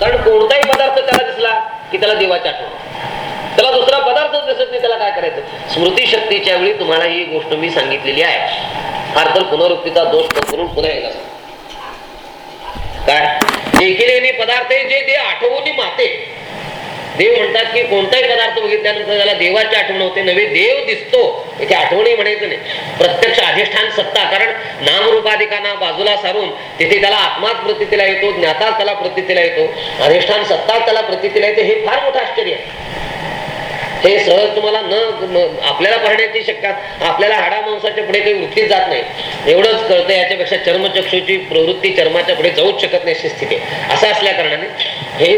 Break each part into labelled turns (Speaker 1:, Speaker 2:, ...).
Speaker 1: कारण कोणताही पदार्थ त्याला दिसला की त्याला देवाची आठवण. त्याला दुसरा पदार्थ दिसत नाही त्याला काय करायचं? स्मृती शक्तीच्या वेळी तुम्हाला ही गोष्ट मी सांगितलेली आहे. फार तर पुनरुक्तीचा दोष पत्करून पुन्हा येत असतो काय? देखील पदार्थ जे ते आठवणी माते. देव म्हणतात की कोणताही पदार्थ बघितल्यानंतर त्याला देवाची आठवण होते नवे देव दिसतो. इथे आठवणही म्हणायचं नाही. प्रत्यक्ष अधिष्ठान सत्ता कारण नामरूपाधिकांना बाजूला सारून तिथे त्याला आत्माच प्रतितीला येतो ज्ञाताच त्याला प्रतितीला येतो. अधिष्ठान सत्ता त्याला प्रतितीला येते हे फार मोठं आश्चर्य आहे. हे सहज तुम्हाला न आपल्याला पाहण्याची शक्यता आपल्याला हाडा माणसाच्या पुढे काही वृत्तीच जात नाही. एवढंच कळतं याच्यापेक्षा चर्मचक्षूची प्रवृत्ती चर्माच्या पुढे जाऊच शकत नाही अशी स्थिती असं असल्या कारणाने हे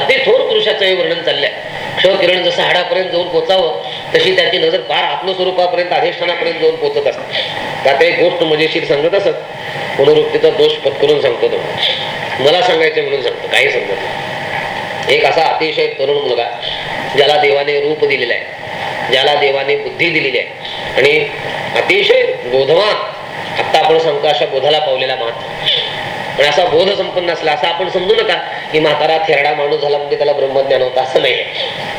Speaker 1: अति थोर पुरुषाचं हे वर्णन चाललंय. क्षकिरण जसं हाडापर्यंत जाऊन पोचावं तशी त्याची नजर पार आत्मस्वरूपापर्यंत अधिष्ठानापर्यंत जाऊन पोचत असते. त्यात एक गोष्ट मजेशीर सांगत असत. पुनरुक्तीचा दोष पत्करून सांगतो तो. मला सांगायचं म्हणून सांगतो. काही सांगत नाही. एक असा अतिशय तरुण मुलगा ज्याला देवाने रूप दिलेलं आहे ज्याला देवाने बुद्धी दिलेली आहे. आणि अतिशय बोधवान आता आपण सांगतो अशा बोधाला पावलेला महात्मा पण असा बोध संपन्न असला असं आपण समजू नका की म्हातारा थेरडा माणूस झाला म्हणजे त्याला ब्रह्मज्ञान होतं असं नाही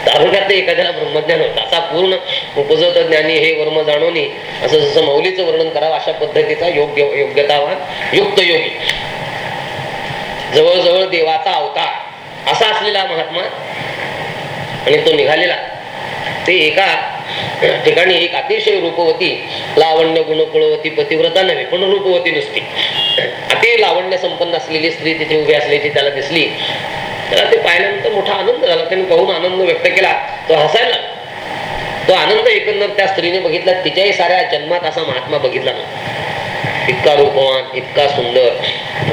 Speaker 1: तारुण्यात एखाद्याला ब्रह्मज्ञान होतं असा पूर्ण उपजत ज्ञानी हे वर्म जाणवणी असं जसं मौलीचं वर्णन करावं अशा पद्धतीचा योग्य योग्यतावान युक्त योगी. जवळजवळ देवाचा अवतार असा असलेला महात्मा आणि तो निघालेला. ते एका ठिकाणी एक अतिशय रूपवती लावण्य गुणकुळवती पतिव्रता नव्हे पण रूपवती नुसती. अति लावण्य संपन्न असलेली स्त्री तिथे उभी असल्याची त्याला दिसली. त्याला ते पाहिल्यानंतर मोठा आनंद झाला. त्याने पाहून आनंद व्यक्त केला. तो हसायला तो आनंद एकंदर त्या स्त्रीने बघितला. तिच्याही साऱ्या जन्मात असा महात्मा बघितला नव्हता. इतका रूपवान इतका सुंदर.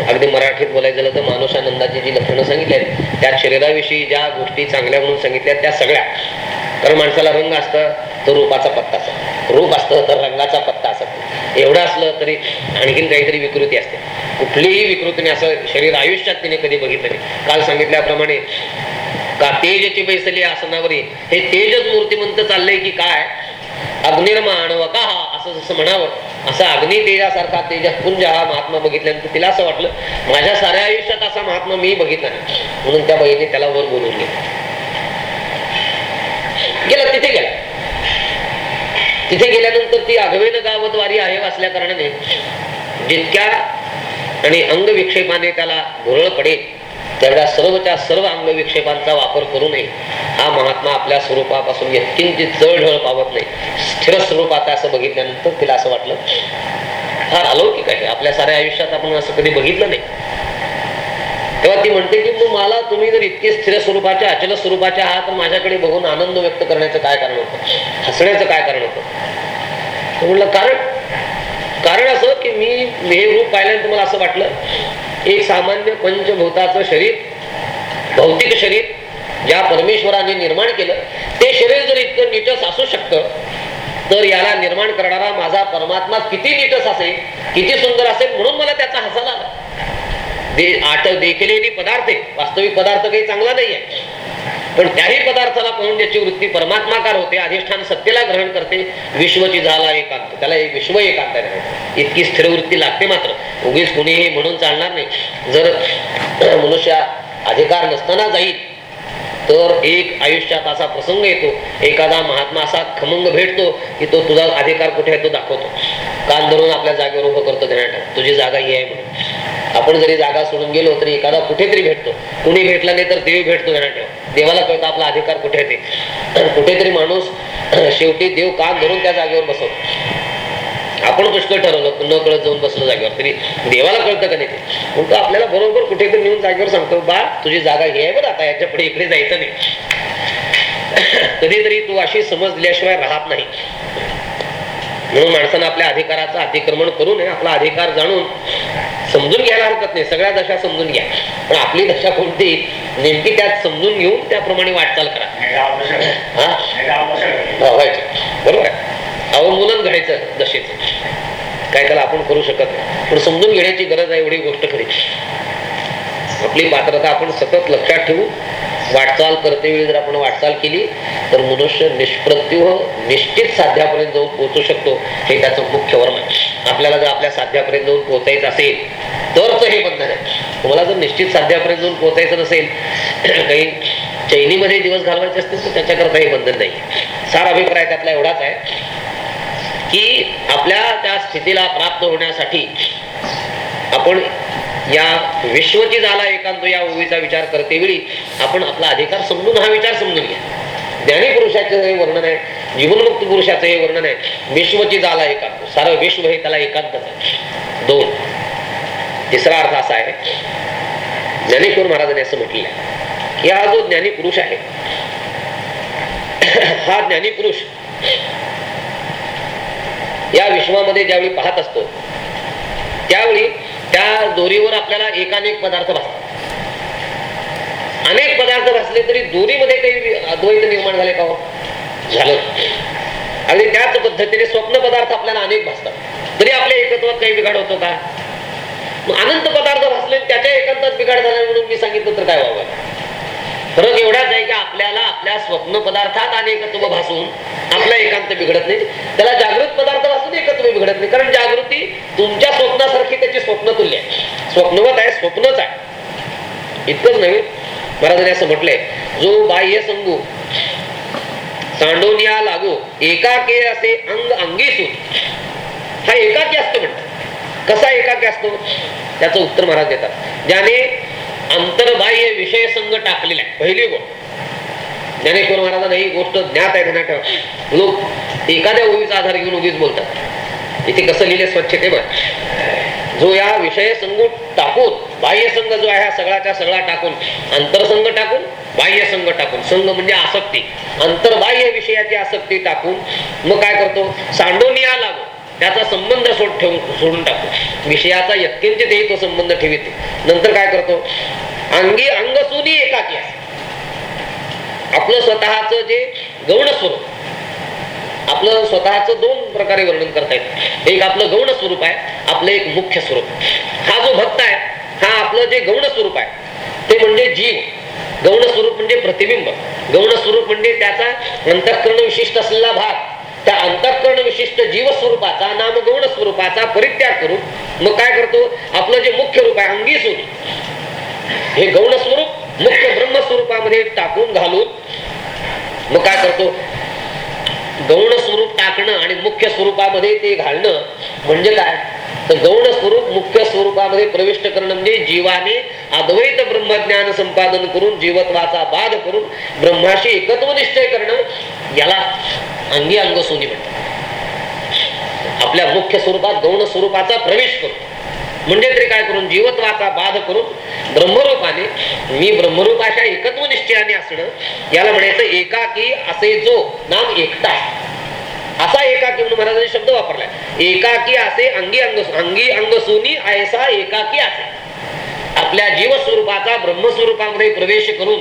Speaker 1: अगदी मराठीत बोलायचं झालं तर मानुषानंदाची जी लक्षणं सांगितली आहेत त्या शरीराविषयी ज्या गोष्टी चांगल्या म्हणून सांगितल्या त्या सगळ्या. कारण माणसाला रंग असतं तर रूपाचा पत्ता असतो. रूप असतं तर रंगाचा पत्ता असत. एवढं असलं तरी आणखीन काहीतरी विकृती असते. कुठलीही विकृतीने असं शरीर आयुष्यात तिने कधी बघितलं नाही. काल सांगितल्याप्रमाणे का तेजची बैसली आसनावरी हे तेजच मूर्तिमंत चाललंय की काय? अग्निर्माण वका असं जसं म्हणावं. असा अग्नि तेजासारखा तेजपुंज हा महात्मा बघितल्यानंतर तिला असं वाटलं माझ्या साऱ्या आयुष्यात असा महात्मा मी बघितला नाही. म्हणून त्या बहिणी त्याला वर बोलून गेला गेला तिथे गेला. तिथे गेल्यानंतर ती आघवेन गावद्वारी आहे वाचल्या कारणाने जितक्या आणि अंग विक्षेपाने त्याला भोरळ पडेल तेवढ्या सर्वच्या सर्व अंगविक्षेपांचा वापर करू नये. हा महात्मा आपल्या स्वरूपापासून यत्किंचित जळढळ पावत नाही. स्थिर स्वरूपात असं बघितल्यानंतर तिला असं वाटलं फार अलौकिक आहे. आपल्या साऱ्या आयुष्यात आपण असं कधी बघितलं नाही. तेव्हा ती म्हणते की मग मला तुम्ही जर इतके स्थिर स्वरूपाच्या अचल स्वरूपाच्या आहात तर माझ्याकडे बघून आनंद व्यक्त करण्याचं काय कारण होतं? हसण्याचं काय कारण होतं? म्हणलं कारण कारण असं की मी हे रूप पाहिल्यानंतर मला असं वाटलं एक सामान्य पंचभूताचं शरीर भौतिक शरीर ज्या परमेश्वराने निर्माण केलं ते शरीर जर इतकं नीटस असू शकतं तर याला निर्माण करणारा माझा परमात्मा किती नीटस असेल किती सुंदर असेल म्हणून मला त्याचा हसाला आला. दे आठ देखलेली पदार्थ आहे. वास्तविक पदार्थ काही चांगला नाही आहे पण त्याही पदार्थाला पाहून ज्याची वृत्ती परमात्माकार होते अधिष्ठान सत्तेला ग्रहण करते विश्वची झाला एकांत. त्याला एक विश्व एकांत आहे. इतकी स्थिर वृत्ती लागते मात्र. उगीच कुणीही म्हणून चालणार नाही. जर मनुष्य अधिकार नसताना जाईल तर एक आयुष्यात असा प्रसंग येतो. एखादा महात्मा असा खमंग भेटतो की तो तुझा अधिकार कुठे आहे तो दाखवतो. कान धरून आपल्या जागेवर उभं करतो देण्यात तुझी जागा ही आहे म्हणून. आपण जरी जागा सोडून गेलो तरी एखादा कुठेतरी भेटतो. कुणी भेटला नाही तर देव भेटतो ठेव देवाला कळतं आपला अधिकार कुठे आहे ते. कुठेतरी माणूस शेवटी देव कान धरून त्या जागेवर बसवतो. आपण पुष्कळ ठरवलं न कळत जाऊन बसलो जागेवर. तरी देवाला कळतं का नाही ते? मग तो आपल्याला बरोबर कुठेतरी नेऊन जागेवर सांगतो बा तुझी जागा हे आहे बरं आता याच्यापुढे इकडे जायचं नाही. कधीतरी तू अशी समज दिल्याशिवाय राहत नाही. म्हणून माणसानं आपल्या अधिकाराचं अतिक्रमण करू नये आपला अधिकार जाणून समजून घ्यायला हरकत नाही. सगळ्या दशा समजून घ्या. पण आपली दशा कोणती? नेमकी त्यात समजून घेऊन त्याप्रमाणे वाटचाल करा. व्हायचं. बरोबर आहे. अवमूलन घडायचं दशेच. काय त्याला आपण करू शकत नाही. पण समजून घेण्याची गरज आहे एवढी गोष्ट खरी. आपली पात्रता आपण सतत लक्षात ठेवू. वाटचाल करते वेळी जर आपण वाटचाल केली तर मनुष्य निष्प्रत्युह निश्चित साध्यापर्यंत जाऊन पोहोचू शकतो. हे त्याचं मुख्य वर्ण आहे आपल्याला जर आपल्या साध्यापर्यंत जाऊन पोहोचायचं असेल तरच हे बंधन आहे. तुम्हाला जर निश्चित साध्यापर्यंत जाऊन पोहोचायचं नसेल काही चैनीमध्ये दिवस घालवायचे असतील तर त्याच्याकरता हे बंधन नाही. सार अभिप्राय त्यातला एवढाच आहे की आपल्या त्या स्थितीला प्राप्त होण्यासाठी आपण या विश्वची झाला एकांत या ओळीचा विचार करते वेळी आपण आपला अधिकार समजून हा विचार समजून घ्या. ज्ञानी पुरुषाचं हे वर्णन आहे जीवनमुक्त पुरुषाचं हे वर्णन आहे विश्वची झाला एकांत. सारं विश्व हे त्याला एकांत आहे. दोन. तिसरा अर्थ असा आहे ज्ञानेश्वर महाराजांनी असं म्हटलेलं आहे की हा जो ज्ञानी पुरुष आहे हा ज्ञानी पुरुष या विश्वामध्ये ज्यावेळी पाहत असतो त्यावेळी त्या दोरीवर आपल्याला एकानेक पदार्थ भासतात अनेक पदार्थ भासले तरी दोरीमध्ये काही अद्वैत निर्माण झाले का हो? झालं. आणि त्याच पद्धतीने स्वप्न पदार्थ आपल्याला अनेक भासतात तरी आपल्या एकत्वात काही बिघाड होतो का? मग अनंत पदार्थ भासले त्याच्या एकांतात बिघाड झाला म्हणून मी सांगितलं तर काय व्हावं फरक एवढाच आहे की आपल्याला आपल्या स्वप्न पदार्थात अनेकत्व भासून आपला एकांत बिघडत नाही. त्याला जागृत पदार्थ भासून एकत्व बिघडत नाही. कारण जागृती तुमच्या स्वप्नासारखी त्याची स्वप्न तुल्य आहे. स्वप्नवत आहे स्वप्नच आहे. इतकंच नव्हे. महाराजांनी असं म्हटलंय जो बाह्य संगू सांडोनिया लागो एकाके असे अंग अंगीसून. हा एकाकी असतो म्हणतात. कसा एकाकी असतो? त्याचं उत्तर महाराज देतात. ज्याने अंतर्बाह्य विषय संघ टाकलेला आहे. पहिली गोष्ट. ज्ञानेश्वर महाराजांना ही गोष्ट ज्ञात आहे ध्यानात ठेवा लोक एखाद्या ओळीचा आधार घेऊन उगीच बोलतात. इथे कसं लिहिले स्वच्छ ते बघ जो या विषय संघ टाकून बाह्य संघ जो आहे हा सगळाच्या सगळा टाकून आंतरसंघ टाकून बाह्य संघ टाकून. संघ म्हणजे आसक्ती. अंतर्बाह्य विषयाची आसक्ती टाकून मग काय करतो? सांडोनिया लागू त्याचा संबंध सोड ठेवून सोडून टाकतो विषयाचा यत्किंचित तो संबंध ठेवित नंतर काय करतो? अंगी अंगसुनी एकाकी आहे. आपलं स्वतःच जे गौण स्वरूप आपलं स्वतःच दोन प्रकारे वर्णन करता येत. एक आपलं गौण स्वरूप आहे आपलं एक मुख्य स्वरूप. हा जो भक्त आहे हा आपलं जे गौण स्वरूप आहे ते म्हणजे जीव. गौण स्वरूप म्हणजे प्रतिबिंब. गौण स्वरूप म्हणजे त्याचा अंतःकरण विशिष्ट असलेला भाग. त्या अंतःकरण विशिष्ट जीव स्वरूपाचा नाम गौण स्वरूपाचा परित्याग करून मग काय करतो? आपलं जे मुख्य रूप आहे अंगी स्वरूप. हे गौण स्वरूप मुख्य ब्रह्म स्वरूपामध्ये टाकून घालून मग काय करतो? गौण स्वरूप टाकणं आणि मुख्य स्वरूपामध्ये ते घालणं म्हणजे काय? तर गौण स्वरूप मुख्य स्वरूपामध्ये प्रविष्ट करणं म्हणजे जीवाने अद्वैत ब्रह्मज्ञान संपादन करून जीवत्वाचा बाध करून ब्रह्माशी एकत्व निश्चय करणं याला अंगी अंग सोनी म्हणतात. आपल्या मुख्य स्वरूपात गौण स्वरूपाचा प्रवेश करून म्हणजे तरी काय करून जीवत्वाचा बाध करून ब्रह्मरूपाने मी ब्रह्मरूप अशा एकत्व निश्चयाने असणं याला म्हणायचं एकाकी असे जो नाम एकटा असा एकाकी म्हणून महाराजांनी शब्द वापरलाय. एकाकी असे अंगी अंग अंगी अंगसुनी ऐसा एकाकी असे. आपल्या जीव स्वरूपाचा ब्रह्मस्वरूपामध्ये प्रवेश करून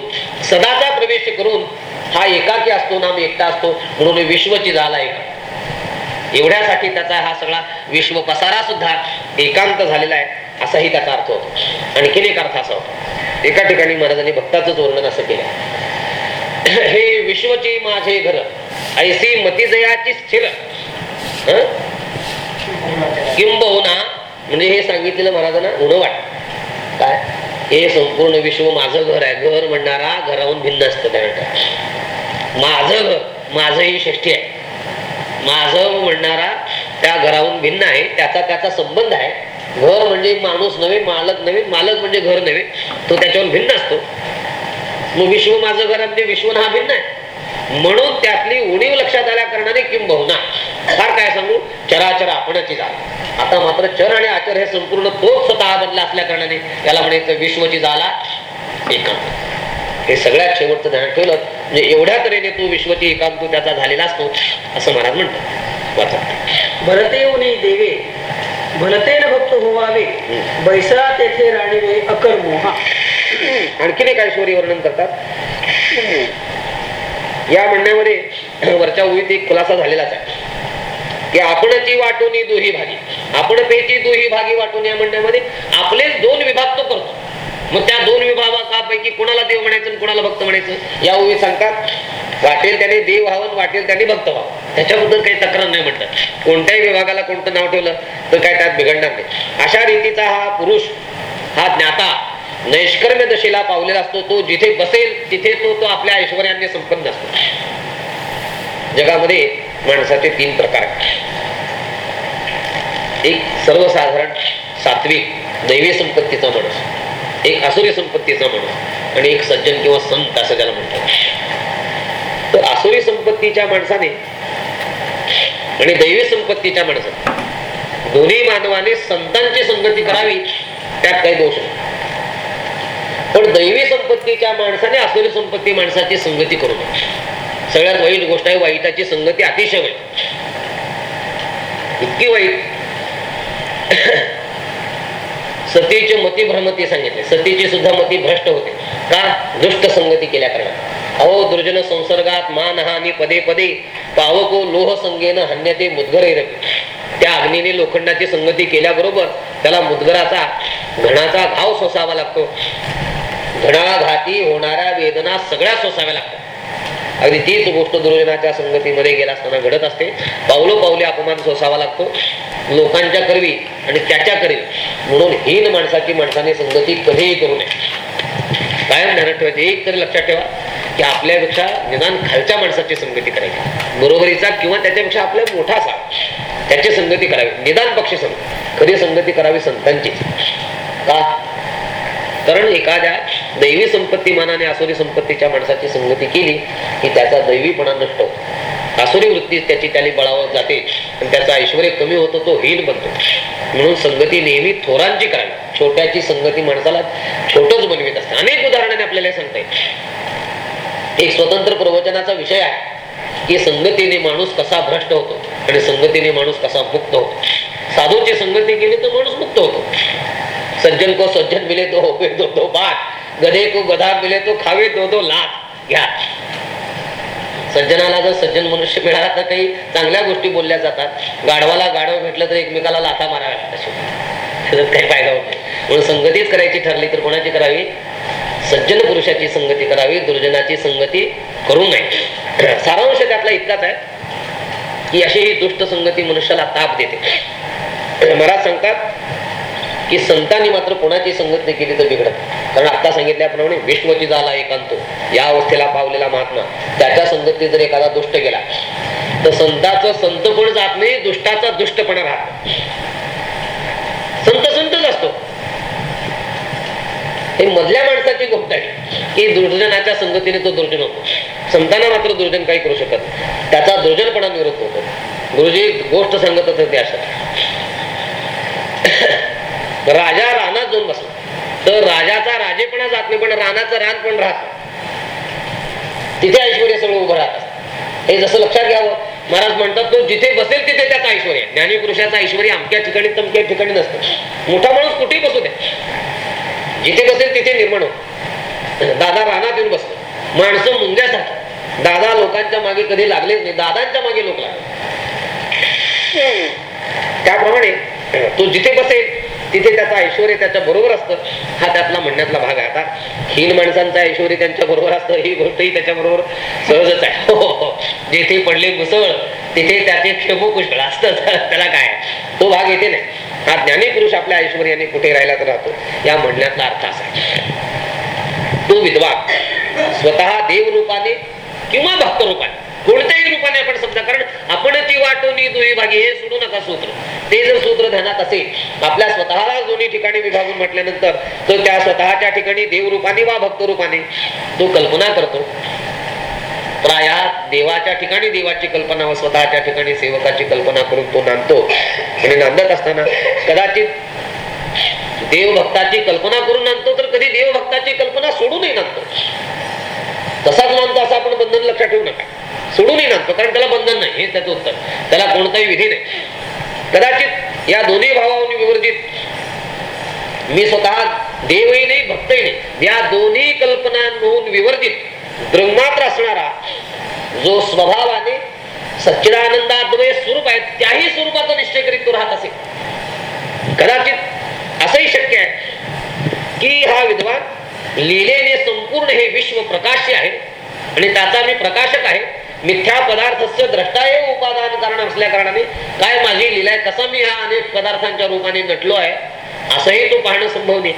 Speaker 1: सदाचा प्रवेश करून हा एकाकी असतो नाम एकटा असतो म्हणून विश्वची झाला एका एवढ्यासाठी त्याचा हा सगळा विश्व पसारा सुद्धा एकांत झालेला आहे. असाही त्याचा अर्थ होतो. आणखीन एक अर्थ असा होतो. एका ठिकाणी महाराजांनी भक्ताचं वर्णन असं केलं. हे विश्वचे माझे घर ऐसी मतिजयाची स्थिर. किंबहुना म्हणजे हे सांगितलेलं महाराजांना उन वाट. काय? हे संपूर्ण विश्व माझं घर आहे. घर म्हणणारा घराहून भिन्न असतं त्या माझं घर माझं ही षष्ठी आहे. माझं म्हणणारा त्या घराहून भिन्न आहे. त्याचा त्याचा संबंध आहे. घर म्हणजे माणूस नव्हे मालक नव्हे मालक म्हणजे घर नव्हे तो त्याच्यावर भिन्न असतो. मग विश्व माझं घर म्हणजे विश्व हा भिन्न आहे. म्हणून त्यातली उणीव लक्षात आल्या कारणाने किंबहुना फार काय सांगू? चराचर आपणाची जाल आता मात्र चर आणि आचर हे संपूर्ण तोच स्वतः बदला असल्या कारणाने त्याला म्हणायचं विश्वची जाला एकांत. हे सगळ्यात शेवटचं ध्यान ठेवलं. म्हणजे एवढ्या तऱ्हेने तो विश्वची एकांत त्याचा झालेला असतो असं महाराज म्हणतात. वाचा.
Speaker 2: भरते देवे. भलतेन भक्त होवावे. बैसळा तेथे राणीवे अकर मोहा.
Speaker 1: आणखीन काय ऐश्वरी वर्णन करतात. या म्हणण्यामध्ये वरच्या ओळीत एक खुलासा झालेलाच आहे. की आपणची वाटून दुही भागी. आपण पेची दुही भागी वाटून या म्हणण्यामध्ये आपलेच दोन विभाग तो करतो. मग त्या दोन विभागापैकी कोणाला देव म्हणायचं कोणाला भक्त म्हणायचं? या ओळी सांगतात वाटेल त्याने देव व्हावं वाटेल त्याने भक्त व्हावं. त्याच्याबद्दल काही तक्रार नाही म्हणतात कोणत्याही विभागाला कोणतं नाव ठेवलं तर काय त्यात बिघडणार नाही. अशा रीतीचा हा पुरुष हा ज्ञाता नैष्कर्म्य दशेला पावलेला असतो. तो जिथे बसेल तिथे तो तो आपल्या ऐश्वर्याने संपन्न असतो. जगामध्ये माणसाचे तीन प्रकार आहेत. एक सर्वसाधारण सात्विक दैवी संपत्तीचा माणूस. एक आसुरी संपत्तीचा माणूस आणि एक सज्जन किंवा संत असं त्याला म्हणतात. तर आसुरी संपत्तीच्या माणसाने आणि दैवी संपत्तीच्या माणसाने दोन्ही मानवाने संतांची संगती करावी त्यात काही दोष नाही. पण दैवी संपत्तीच्या माणसाने आसुरी संपत्ती माणसाची संगती करू नये. सगळ्यात वाईट गोष्ट आहे वाईटाची संगती अतिशय वाईट. इतकी वाईट सतीचे मती भ्रमती सांगितले. सतीची सुद्धा मती भ्रष्ट होते. का? दुष्ट संगती केल्या कारण अहो दुर्जन संसर्गात मान हानी पदे पदे पावको लोह संगेन हन्यते मुदगरे रवी त्या अग्नीने लोखंडाची संगती केल्याबरोबर त्याला मुदगराचा घणाचा घाव सोसावा लागतो. घणाघाती होणाऱ्या वेदना सगळ्या सोसाव्या लागतात. अगदी तीच गोष्ट दुर्जनाच्या संगतीमध्ये गेला असताना घडत असते. पावलो पावले अपमान सोसावा लागतो. लोकांच्या करवी आणि त्याच्या करवी म्हणून हीन माणसाची माणसाने संगती कधीही करू नये. कायम ध्यानात ठेवायचे. एक तरी लक्षात ठेवा की आपल्यापेक्षा निदान खालच्या माणसाची संगती करायची. बरोबरीचा किंवा त्याच्यापेक्षा आपल्या मोठा असावा त्याची संगती करावी. निदान पक्ष संगती खरी संगती करावी संतांची का? कारण एखाद्या दैवी संपत्ती मानाने आसुरी संपत्तीच्या माणसाची संगती केली की त्याचा दैवीपणा नष्ट होतो. आसुरी वृत्ती त्याची त्याने बळावत जाते आणि त्याचा ऐश्वर कमी होतो तो हीन बनतो. म्हणून संगती नेहमी थोरांची करावी छोट्याची संगती माणसाला छोटच बनवित असते. अनेक उदाहरणाने आपल्याला सांगता येईल. एक स्वतंत्र प्रवचनाचा विषय आहे की संगतीने माणूस कसा भ्रष्ट होतो आणि संगतीने माणूस कसा मुक्त होतो. साधूची संगती केली तर माणूस मुक्त होतो. सज्जन को सज्जन मिले तो होवे दो दो बात। गधे को गधा मिले तो खावे दो दो लाख घ्या सज्जनाला जर सज्जन मनुष्य मिळाला तर काही चांगल्या गोष्टी बोलल्या जातात. गाढवाला गाढव भेटलं तर एकमेकाला लाथा माराव्या काही फायदा होत नाही. म्हणून संगतीच करायची ठरली तर कोणाची करावी? सज्जन पुरुषाची संगती करावी. दुर्जनाची संगती करू नये. सारांश त्यातला इतकाच आहे की अशी ही दुष्ट संगती मनुष्याला ताप देते. महाराज सांगतात की संतांनी मात्र कोणाची संगत नाही केली तर बिघडत. कारण आता सांगितल्याप्रमाणे विश्वची झाला एकांतो. या अवस्थेला पावलेला महात्मा. त्याच्या संगती जर एखादा दुष्ट गेला तर संताचं संत पण जात नाही दुष्टाचा दुष्टपणा राहत संत संतच असतो. हे मधल्या माणसाची गोष्ट आहे. की दुर्जनाच्या संगतीने तो दुर्जन होतो. संतांना मात्र दुर्जन काही करू शकत त्याचा दुर्जनपणा निवृत्त होतो. गुरुजी गोष्ट सांगत होते अशा राजा रानात जाऊन बसला. तर राजाचा राजेपणा जात नाही पण रानाचं रान पण राहत तिथे ऐश्वर सगळं उभं राहत हे जसं लक्षात घ्यावं महाराज म्हणतात तो जिथे बसेल तिथे त्याचा ऐश्वर ज्ञानीपुरुषाचं ऐश्वर अमक्या ठिकाणी तमक्या ठिकाणी नसतं. मोठा माणूस कुठेही बसू द्या जिथे बसेल तिथे निर्माण होत. दादा रानात येऊन बसतो. माणसं मुंग्यासारखी. दादा लोकांच्या मागे कधी लागलेच नाही. दादांच्या मागे लोक लागले त्याप्रमाणे तो जिथे बसेल तिथे त्याचा ऐश्वर त्याच्या बरोबर असतं. हा त्यातला म्हणण्यातला भाग आहे. आता हीन माणसांचा ऐश्वर त्यांच्या बरोबर असतं. ही गोष्टही त्याच्या बरोबर सहजच आहे. हो, हो, हो. पडले मुसळ तिथे त्याचे क्षेमो कुशळ असतं. त्याला काय तो भाग येते नाही. हा ज्ञानी पुरुष आपल्या ऐश्वर्याने कुठे राहिला तर राहतो. या म्हणण्यातला अर्थ असा आहे. तो विद्वान स्वतः देवरूपाने किंवा भक्तरूपाने कोणत्याही रूपाने आपण समजा कारण आपण ती वाटोनी दुई भागी हे सोडू नका सूत्र. ते जर सूत्र ध्यानात असेल आपल्या स्वतःला दोन्ही ठिकाणी विभागून म्हटल्यानंतर तो त्या स्वतःच्या ठिकाणी देवरूपाने वा भक्त रूपाने तो कल्पना करतो. प्राय देवाच्या ठिकाणी देवाची कल्पना व स्वतःच्या ठिकाणी सेवकाची कल्पना करून तो नांदतो. आणि नांदत असताना कदाचित देवभक्ताची कल्पना करून नांदतो तर कधी देवभक्ताची कल्पना सोडूनही नांदतो. तसाच नांदतो असं आपण बंधन लक्षात ठेवू नका. सोडूनही नसतो कारण त्याला बंधन नाही हे त्याचं उत्तर. त्याला कोणताही विधी नाही. कदाचित या दोन्ही भावाहून विवर्जित. मी स्वतः देवही नाही भक्तही नाही. या दोन्ही कल्पनांहून विवर्जित. ब्रह्मात्र असणारा जो स्वभावाने सच्चिदानंदाद्वय स्वरूप आहे त्याही स्वरूपाचा निश्चय करीत तो राहत असेल कदाचित असंही शक्य आहे की हा विद्वान लिहिलेले संपूर्ण हे विश्व प्रकाश्य आहे आणि त्याचा मी प्रकाशक आहे. मिथ्या पदार्थस्य द्रष्टाय उपादान कारण असल्या कारणाने काय माझी लिलाय कसा मी हा अनेक पदार्थांच्या रूपाने नटलो आहे असंही तो पाहणं संभव नाही.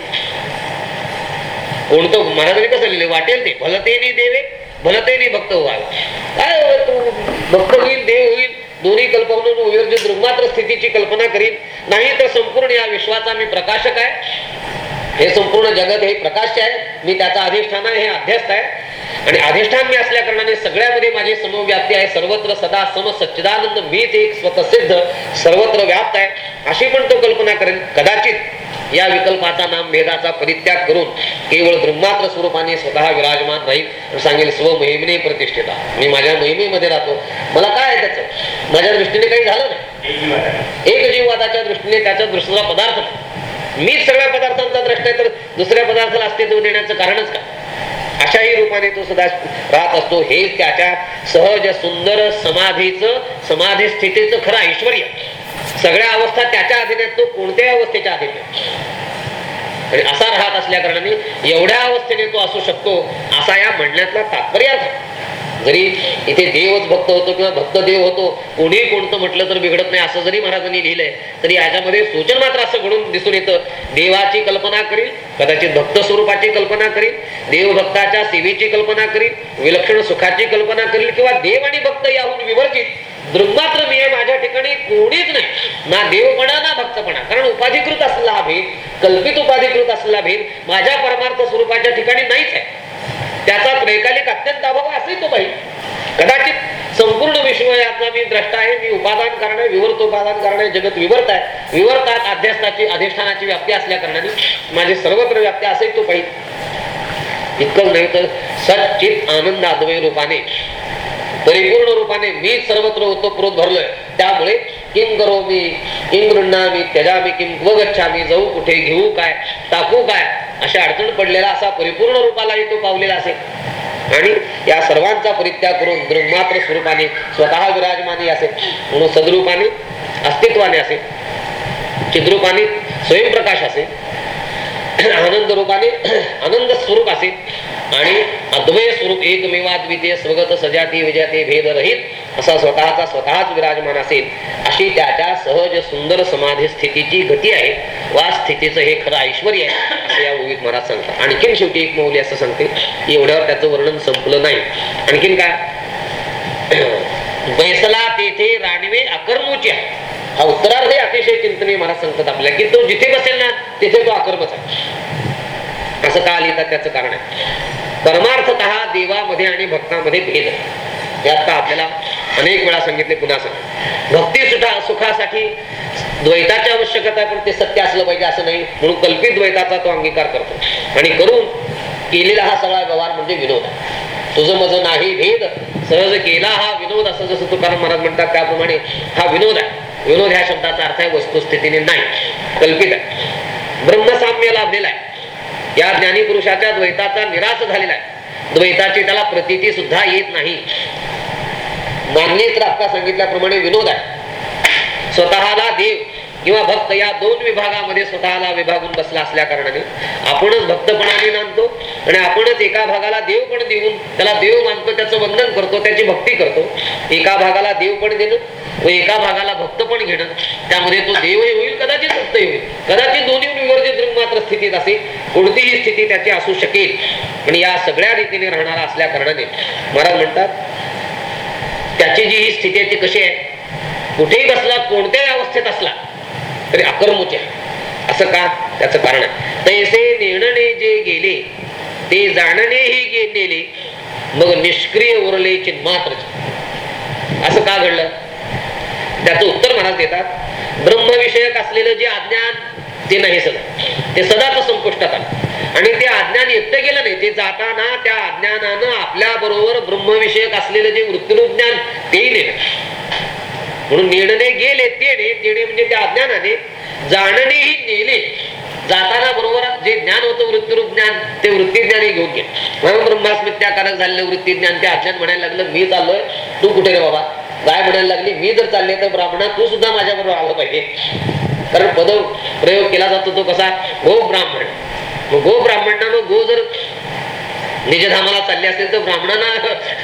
Speaker 1: कोणतं महाराजांनी कसं लिहिले वाटेल ते भलतेने देवे भलतेने भक्त व्हावे. काय हो तू? भक्त होईल देव होईल दोन्ही कल्पना विवर्जित मात्र स्थितीची कल्पना करीन. नाही तर संपूर्ण या विश्वाचा मी प्रकाशक आहे. हे संपूर्ण जगत हे प्रकाश आहे. मी त्याचा अधिष्ठान आहे हे अध्यस्त आहे. आणि अधिष्ठान मी असल्या कारणाने सगळ्यामध्ये माझी समव्याप्ती आहे. सर्वत्र सदा सम सच्चिदानंद मीच एक स्वतसिद्ध सर्वत्र व्याप्त आहे. अशी पण तो कल्पना करेल. कदाचित या विकल्पाचा नाम भेदाचा परित्याग करून केवळ ब्रह्मात्र स्वरूपाने स्वतः विराजमान राहील सांगेल स्वमहिमेने प्रतिष्ठिता. मी माझ्या महिमेमध्ये राहतो. मला काय आहे त्याचं? माझ्या दृष्टीने काही झालं नाही. एक जीववादाच्या दृष्टीने त्याच्या दृष्टीचा पदार्थ. मीच सगळ्या पदार्थांचा द्रष्टा आहे तर दुसऱ्या पदार्थाला अस्तित्व देण्याचं कारणच काय? अशाही रूपाने तो सदा राहत असतो. हे त्याच्या सहज सुंदर समाधीचं समाधी स्थितीचं खरं ऐश्वर सगळ्या अवस्था त्याच्या अधीन आहेत तो कोणत्याही अवस्थेच्या अधीन आणि असा राहत असल्या कारणाने एवढ्या अवस्थेने तो असू शकतो असा या म्हणण्यातला तात्पर्य अर्थ जरी इथे देवच भक्त होतो किंवा भक्त देव होतो कोणी कोणतं म्हटलं तर बिघडत नाही असं जरी महाराजांनी लिहिलंय तरी याच्यामध्ये सूचन मात्र असं घडून दिसून येतं. देवाची कल्पना करील कदाचित भक्त स्वरूपाची कल्पना करील देवभक्ताच्या सेवेची कल्पना करील विलक्षण सुखाची कल्पना करील किंवा देव आणि भक्त याहून विवर्जित दृंगमात्र मी आहे माझ्या ठिकाणी कोणीच नाही. ना देवपणा ना भक्तपणा. कारण उपाधिकृत असलेला हा भेद कल्पित उपाधिकृत असलेला भेद माझ्या परमार्थ स्वरूपाच्या ठिकाणी नाहीच आहे. त्याचा त्रैकालिक अत्यंत अभाव असेल तो पाहिजे कदाचित संपूर्ण विश्व याचा मी द्रष्टा आहे मी उपादान करणे विवर्त उपादान करणे जगत विवर्त आहे. विवर्तात अध्यासनाची अधिष्ठानाची व्याप्ती असल्या कारणाने माझी सर्वत्र व्याप्ती असेल तो पाहिजे इतकंच नाही तर सच्चित आनंद अद्वय रूपाने परिपूर्ण रूपाने मी सर्वत्र ओतप्रोत भरलोय. त्यामुळे किम करो मी किम गृह्णामी त्यजामी किम व गच्छामी जाऊ कुठे घेऊ काय टाकू काय अशा अडचण पडलेला असा परिपूर्ण रूपालाही तो पावलेला असेल. आणि या सर्वांचा परित्याग करून दृंगमात्र स्वरूपाने स्वतः विराजमानी असेल. म्हणून सदरूपाने अस्तित्वाने असेल. चिद्रूपाने स्वयंप्रकाश असेल. आनंद रूपाने आनंद स्वरूप असेल. आणि अद्वय स्वरूप एकमेवाद्वितीय स्वगत सजाती विजयाते भेद रहित असा स्वतःचा स्वतःच विराजमान असेल अशी त्याच्या सहज सुंदर समाधी स्थितीची गती आहे. वा स्थितीचं हे खरं ऐश्वर आहे असं या ओवीत महाराज सांगतात. आणखीन शेवटी एक मौली असं सांगते एवढ्यावर त्याचं वर्णन संपलं नाही. आणखीन काय? बैसला तेथे राणवे अकर्मोची आहे हा उत्तरार्ध अतिशय चिंतनीय महाराज सांगतात आपल्याला की तो जिथे बसेल ना तिथे तो अकर्मच आहे. असं का लिहितात त्याचं कारण आहे? परमार्थत देवामध्ये आणि भक्तामध्ये भेद. हे आता आपल्याला अनेक वेळा सांगितले पुन्हा सांग. भक्ती सुद्धा सुखासाठी द्वैताची आवश्यकता पण ते सत्य असलं पाहिजे असं नाही. म्हणून कल्पित द्वैताचा तो अंगीकार करतो. आणि करून केलेला हा सगळा व्यवहार म्हणजे विनोद. तुझं माझं नाही भेद सहज केला हा विनोद असं जसं तुकाराम महाराज म्हणतात त्याप्रमाणे हा विनोद आहे. विनोद ह्या शब्दाचा अर्थ आहे वस्तुस्थितीने नाही कल्पित आहे. ब्रह्मसाम्य लाभलेला आहे. या ज्ञानी पुरुषाच्या द्वैताचा निराश झालेला आहे. द्वैताची त्याला प्रतिती सुद्धा येत नाही. मान्य तर आता सांगितल्याप्रमाणे विनोद आहे. स्वतःला देव किंवा भक्त या दोन विभागामध्ये स्वतःला विभागून बसला असल्या कारणाने आपणच भक्तपणाने मानतो आणि आपणच एका भागाला देव पण देऊन त्याला देव मानतो त्याचं वंदन करतो त्याची भक्ती करतो. एका भागाला देव पण देणं व एका भागाला भक्त पण घेणं त्यामध्ये तो देवही होईल कदाचित भक्तही होईल. कदाचित दोन्ही विवर्जित मात्र स्थितीत असेल कोणतीही स्थिती त्याची असू शकेल. आणि या सगळ्या रीतीने राहणारा असल्या कारणाने महाराज म्हणतात त्याची जी ही स्थिती आहे ती कशी आहे? कुठेही बसला कोणत्याही अवस्थेत असला तरी अकर्मोचे आहे. असं का? त्याचं कारण तैसे निर्णय जे गेले ते जाणणेही गे मग निष्क्रिय उरले चिन्मात्र. असं का घडलं? त्याचं उत्तर महाराज देतात ब्रह्मविषयक असलेलं जे अज्ञान ते नाही सदा. ते सदाच संपुष्टात आलं. आणि ते अज्ञान येत गेलं नाही ते जाताना त्या अज्ञानानं आपल्या बरोबर ब्रह्मविषयक असलेलं जे वृत्तीनुज्ञान तेही नेलं. म्हणून निर्णय गेले तेने तेणे म्हणजे त्या अज्ञानाने जाणणेही नेले. जाताना बरोबर जे ज्ञान होतं वृत्तीरूप ज्ञान ते वृत्ती ज्ञान घेऊन गेले. म्हणून ब्रह्मास्मित्याकारक झालेलं वृत्ती ज्ञान ते अज्ञान म्हणायला लागलं मी चाललोय. तू कुठे रे बाबा? काय म्हणायला लागली मी जर चालले तर ब्राह्मणा तू सुद्धा माझ्या बरोबर आलं पाहिजे. कारण पद प्रयोग केला जातो तो कसा? गो ब्राह्मण. गो ब्राह्मणानं गो जर निजधामाला चालले असेल तर ब्राह्मणांना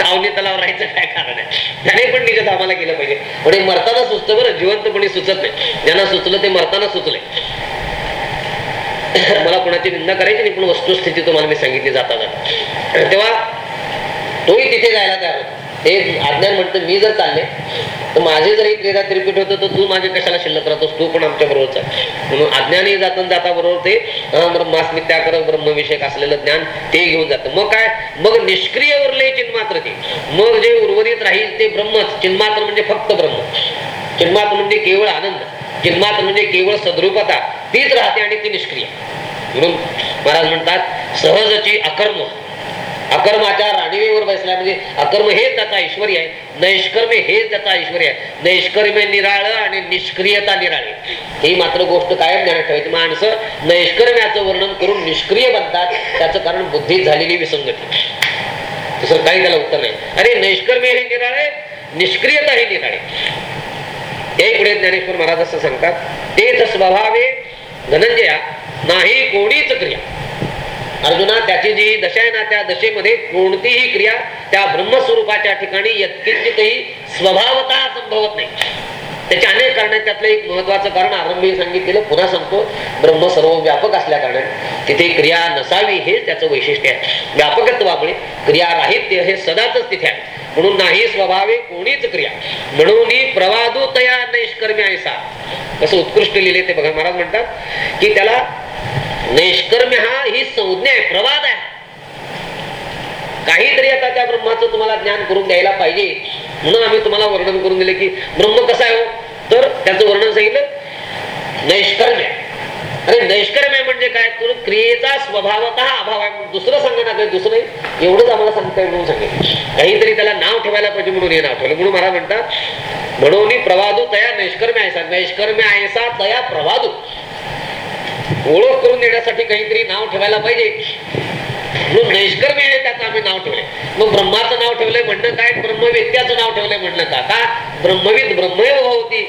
Speaker 1: आवनी तलावर राहायचं काय कारण आहे? त्याने पण निजधामाला गेलं पाहिजे. म्हणजे मरताना सुचतं बरं जिवंतपणे सुचत नाही. ज्यांना सुचलं ते मरताना सुचले मला कोणाची निंदा करायची नाही पण वस्तुस्थिती तुम्हाला मी सांगितली जाता तेव्हा तोही तिथे जायला तयार होता. ते अज्ञान म्हणतं मी जर चालले तर माझे जर एक वेदात रिपीट होतं तर तू माझे कशाला शिल्लक राहतोस? तू पण आमच्या बरोबरचा म्हणून अज्ञानही जाता जाता बरोबर ते मास्मित्या करत कर ब्रह्मविषयक असलेलं ज्ञान ते घेऊन जातं. मग काय? मग निष्क्रिय उरले चिन्मात्र ते. मग जे उर्वरित राहील ते ब्रह्मच. चिन्मात्र म्हणजे फक्त ब्रह्म. चिन्मात्र म्हणजे केवळ आनंद. चिन्मात्र म्हणजे केवळ सद्रूपता. तीच राहते आणि ती निष्क्रिय. म्हणून महाराज म्हणतात सहजची अकर्म. अकर्माच्या राणीवेवर बसला म्हणजे अकर्म हे त्याचा ऐश्वर्य आहे. नैष्कर्म हे त्याचा ऐश्वर्य आहे. नैष्कर्म निराळ आणि निष्क्रियता निराळे. ही मात्र गोष्ट कायम ध्यानात ठेवायची. माणसं नैष्कर्म्याचं वर्णन करून निष्क्रिय बनतात. त्याचं कारण बुद्धीत झालेली विसंगती. दुसरं काही त्याला उत्तर नाही. अरे नैष्कर्म्य हे निराळे निष्क्रियता हे निराळे. हे पुढे ज्ञानेश्वर महाराज असं सांगतात तेच स्वभावे धनंजया नाही कोणीच क्रिया. अर्जुना त्याची जी दशा आहे ना त्या दशेमध्ये कोणतीही क्रिया त्या ब्रह्मस्वरूपाच्या ठिकाणी यत्किंचितही स्वभावता संभवत नाही. त्याचे अनेक कारण आहेत त्यातलं एक महत्वाचं कारण आरंभी सांगितलेलं पुन्हा सांगतो. ब्रह्म सर्व व्यापक असल्या कारण तिथे क्रिया नसावी हे त्याचं वैशिष्ट्य आहे. व्यापकत्वामुळे क्रिया राहित्य हे सदाच तिथे आहे. म्हणून नाही स्वभावे कोणीच क्रिया. म्हणून प्रवादू तया नैष्कर्म्य ऐसा कसं उत्कृष्ट लिहिले ते बघा महाराज म्हणतात की त्याला नैष्कर्म्य हा ही संज्ञा आहे प्रवाद आहे. काहीतरी आता त्या ब्रह्माचं तुम्हाला ज्ञान करून द्यायला पाहिजे. म्हणून आम्ही तुम्हाला वर्णन करून दिले की ब्रह्म कसा आहे हो? तर त्याचं वर्णन सांगितलं नैष्कर्म्य. अरे नैष्कर्म्य म्हणजे काय? तर क्रियेचा स्वभावत अभाव आहे. दुसरं सांगा ना दुसरं एवढंच आम्हाला सांगता येईल म्हणून सांगेल काहीतरी त्याला नाव ठेवायला पाहिजे म्हणून हे नाव ठेवलं. म्हणून मला म्हणतात म्हणून प्रवादू तया नैष्कर्म्य आहे नैष्कर्म्य आहे तया प्रवादू. ओळख करून देण्यासाठी काहीतरी नाव ठेवायला पाहिजे. म्हणून नैष्कर्म्य आहे त्याचं आम्ही नाव ठेवले मग ब्रह्माचं नाव ठेवलंय म्हणणं काय? ब्रह्मवेद्याचं नाव ठेवलंय म्हणणं का? का? ब्रह्मविद ब्रह्मैव होती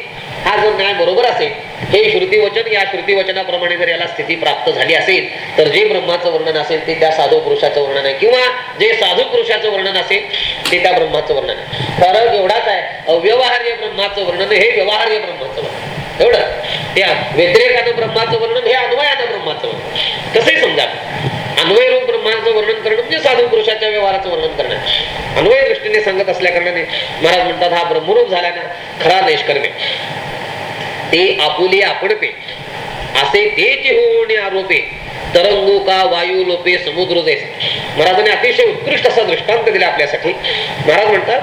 Speaker 1: हा जर न्याय बरोबर असेल हे श्रुती वचन या श्रुती वचनाप्रमाणे जर याला स्थिती प्राप्त झाली असेल तर जे ब्रह्माचं वर्णन असेल ते त्या साधू पुरुषाचं वर्णन आहे. किंवा जे साधू पुरुषाचं वर्णन असेल ते त्या ब्रह्माचं वर्णन आहे. फरक एवढाच आहे अव्यवहार्य ब्रह्माचं वर्णन हे व्यवहार्य ब्रह्माचं वर्णन एवढं. त्या व्यतिरेकानं ब्रह्माचं वर्णन हे अन्वयानं ब्रह्माचं वर्णन. कसंही समजा. अन्वय रूप ब्रह्माचं वर्णन करणं म्हणजे साधू पुरुषाच्या व्यवहाराचं वर्णन करणं. अन्वय दृष्टीने सांगत असल्या कारणाने महाराज म्हणतात हा ब्रह्मरूप झाल्यानं खरा निष्कर्मे ते आपुले आपणपे. असे ते होणे आरोपे. तरंगू का वायू लोपे समुद्र जैसे महाराजांनी अतिशय उत्कृष्ट असा दृष्टांत दिला आपल्यासाठी. महाराज म्हणतात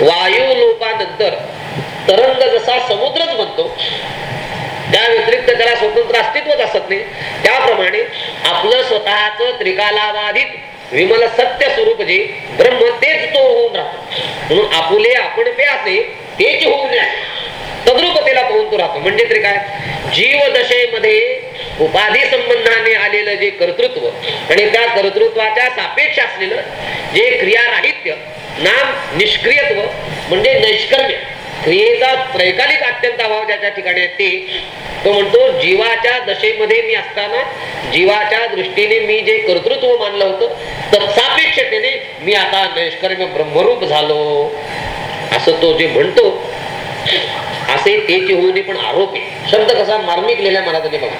Speaker 1: वायू लोपानंतर तरंग जसा समुद्रच बनतो त्या व्यतिरिक्त त्याला स्वतंत्र अस्तित्वच असत नाही. त्याप्रमाणे आपलं स्वतःच त्रिकालाबाधित विमल सत्य स्वरूप जे ब्रह्म तेच तो होऊन राहतो. म्हणून आपुले आपण पे असे तेच होऊन नये तद्रुपतेला पाहून तो राहतो. म्हणजे तरी काय? जीवदशेमध्ये उपाधी संबंधाने आलेलं जे कर्तृत्व आणि त्या कर्तृत्वाच्या सापेक्ष असलेलं जे क्रियाराहित्य नाम निष्क्रियत्व म्हणजे नैष्कर्म्य. क्रियेचा त्रैकालिक अत्यंत अभाव ज्याच्या ठिकाणी आहे ते तो म्हणतो जीवाच्या दशेमध्ये मी असताना जीवाच्या दृष्टीने मी जे कर्तृत्व मानलं होतं तत्सापेक्षतेने मी आता नैष्कर्म ब्रह्मरूप झालो. असं तो जे म्हणतो असे तेचे होऊन पण आरोप आहे. शब्द कसा मार्मिक लिहिला महाराजांनी बघा.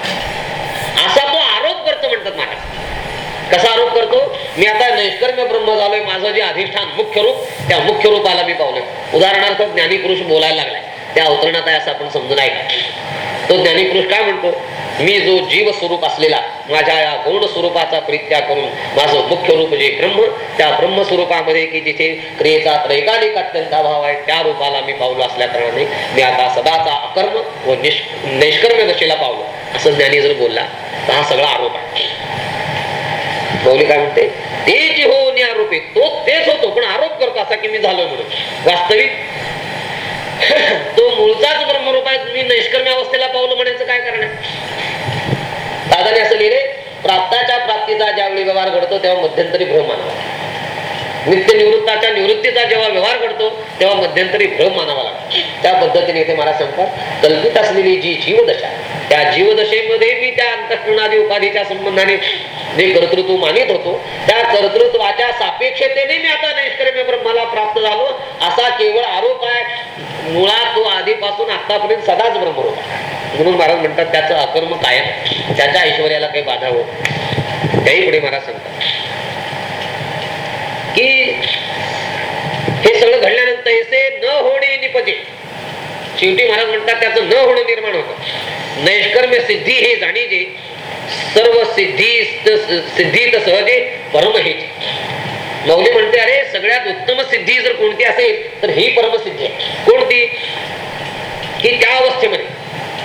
Speaker 1: असा तो आरोप करतो म्हणतात महाराज कसा आरोप करतो? मी आता नैष्कर्म्य ब्रह्म झालोय माझं जे अधिष्ठान मुख्य रूप त्या मुख्य रूपाला मी पावलोय. उदाहरणार्थ ज्ञानीपुरुष बोलायला लागलाय. त्या अवतरणात आहे असं आपण समजून ऐका तो ज्ञानीपुरुष काय म्हणतो? मी जो जीव स्वरूप असलेला माझ्या या गौण स्वरूपाचा परित्याग करून माझं मुख्य रूप जे ब्रह्म त्या ब्रह्म स्वरूपामध्ये की जिथे क्रियेचा त्रैकालिक अत्यंत अभाव आहे त्या रूपाला मी पावलो असल्या कारणाने मी आता सदाचा अकर्म व निष्कर्म नैष्कर्म्य दशेला पावलो. असं ज्ञानी जर बोलला तर हा सगळा आरोप आहे. मौली काय म्हणते? ते जे हो आरोपी तो तेच होतो. पण आरोप करतो असा की मी झालोय म्हणून. वास्तविक? तो मूळचाच ब्रह्मरूप आहे. मी निष्कर्मी अवस्थेला पावलं म्हणायचं काय कारण आहे? दादाने असं लिहिले प्राप्ताच्या प्राप्तीचा ज्यावेळी व्यवहार घडतो तेव्हा मध्यंतरी भ्रम मानवा नित्य निवृत्ताच्या निवृत्तीचा जेव्हा व्यवहार घडतो तेव्हा मध्यंतरी भ्रम मानावा लागतो. त्या पद्धतीने इथे मला सांगतात कल्पित असलेली जी जीवदशा त्या जीवदशेमध्ये मी त्या अंतःकरणादी उपाधीच्या संबंधाने जे कर्तृत्व मानित होतो त्या कर्तृत्वाच्या सापेक्षतेने मी आता नैष्कर्म्य ब्रह्माला प्राप्त झालो. असा केवळ आरोप आहे. मुळात तो आधीपासून आतापर्यंत सदाच ब्रह्म होता म्हणून महाराज म्हणतात त्याचं अकर्म कायम त्याच्या ऐश्वर्याला काही बाधा होत त्याही पुढे महाराज सांगतात की हे सगळं घडल्यानंतर ऐसे न होणे निपजे शेवटी महाराज म्हणतात त्याचं न होणं निर्माण होतं. नैष्कर्म्य सिद्धी हे जाणीजे सर्व सिद्धी सिद्धी तर सहजे परम हेच मौली म्हणते अरे सगळ्यात उत्तम सिद्धी जर कोणती असेल तर ही परमसिद्धी आहे. कोणती? की त्या अवस्थेमध्ये.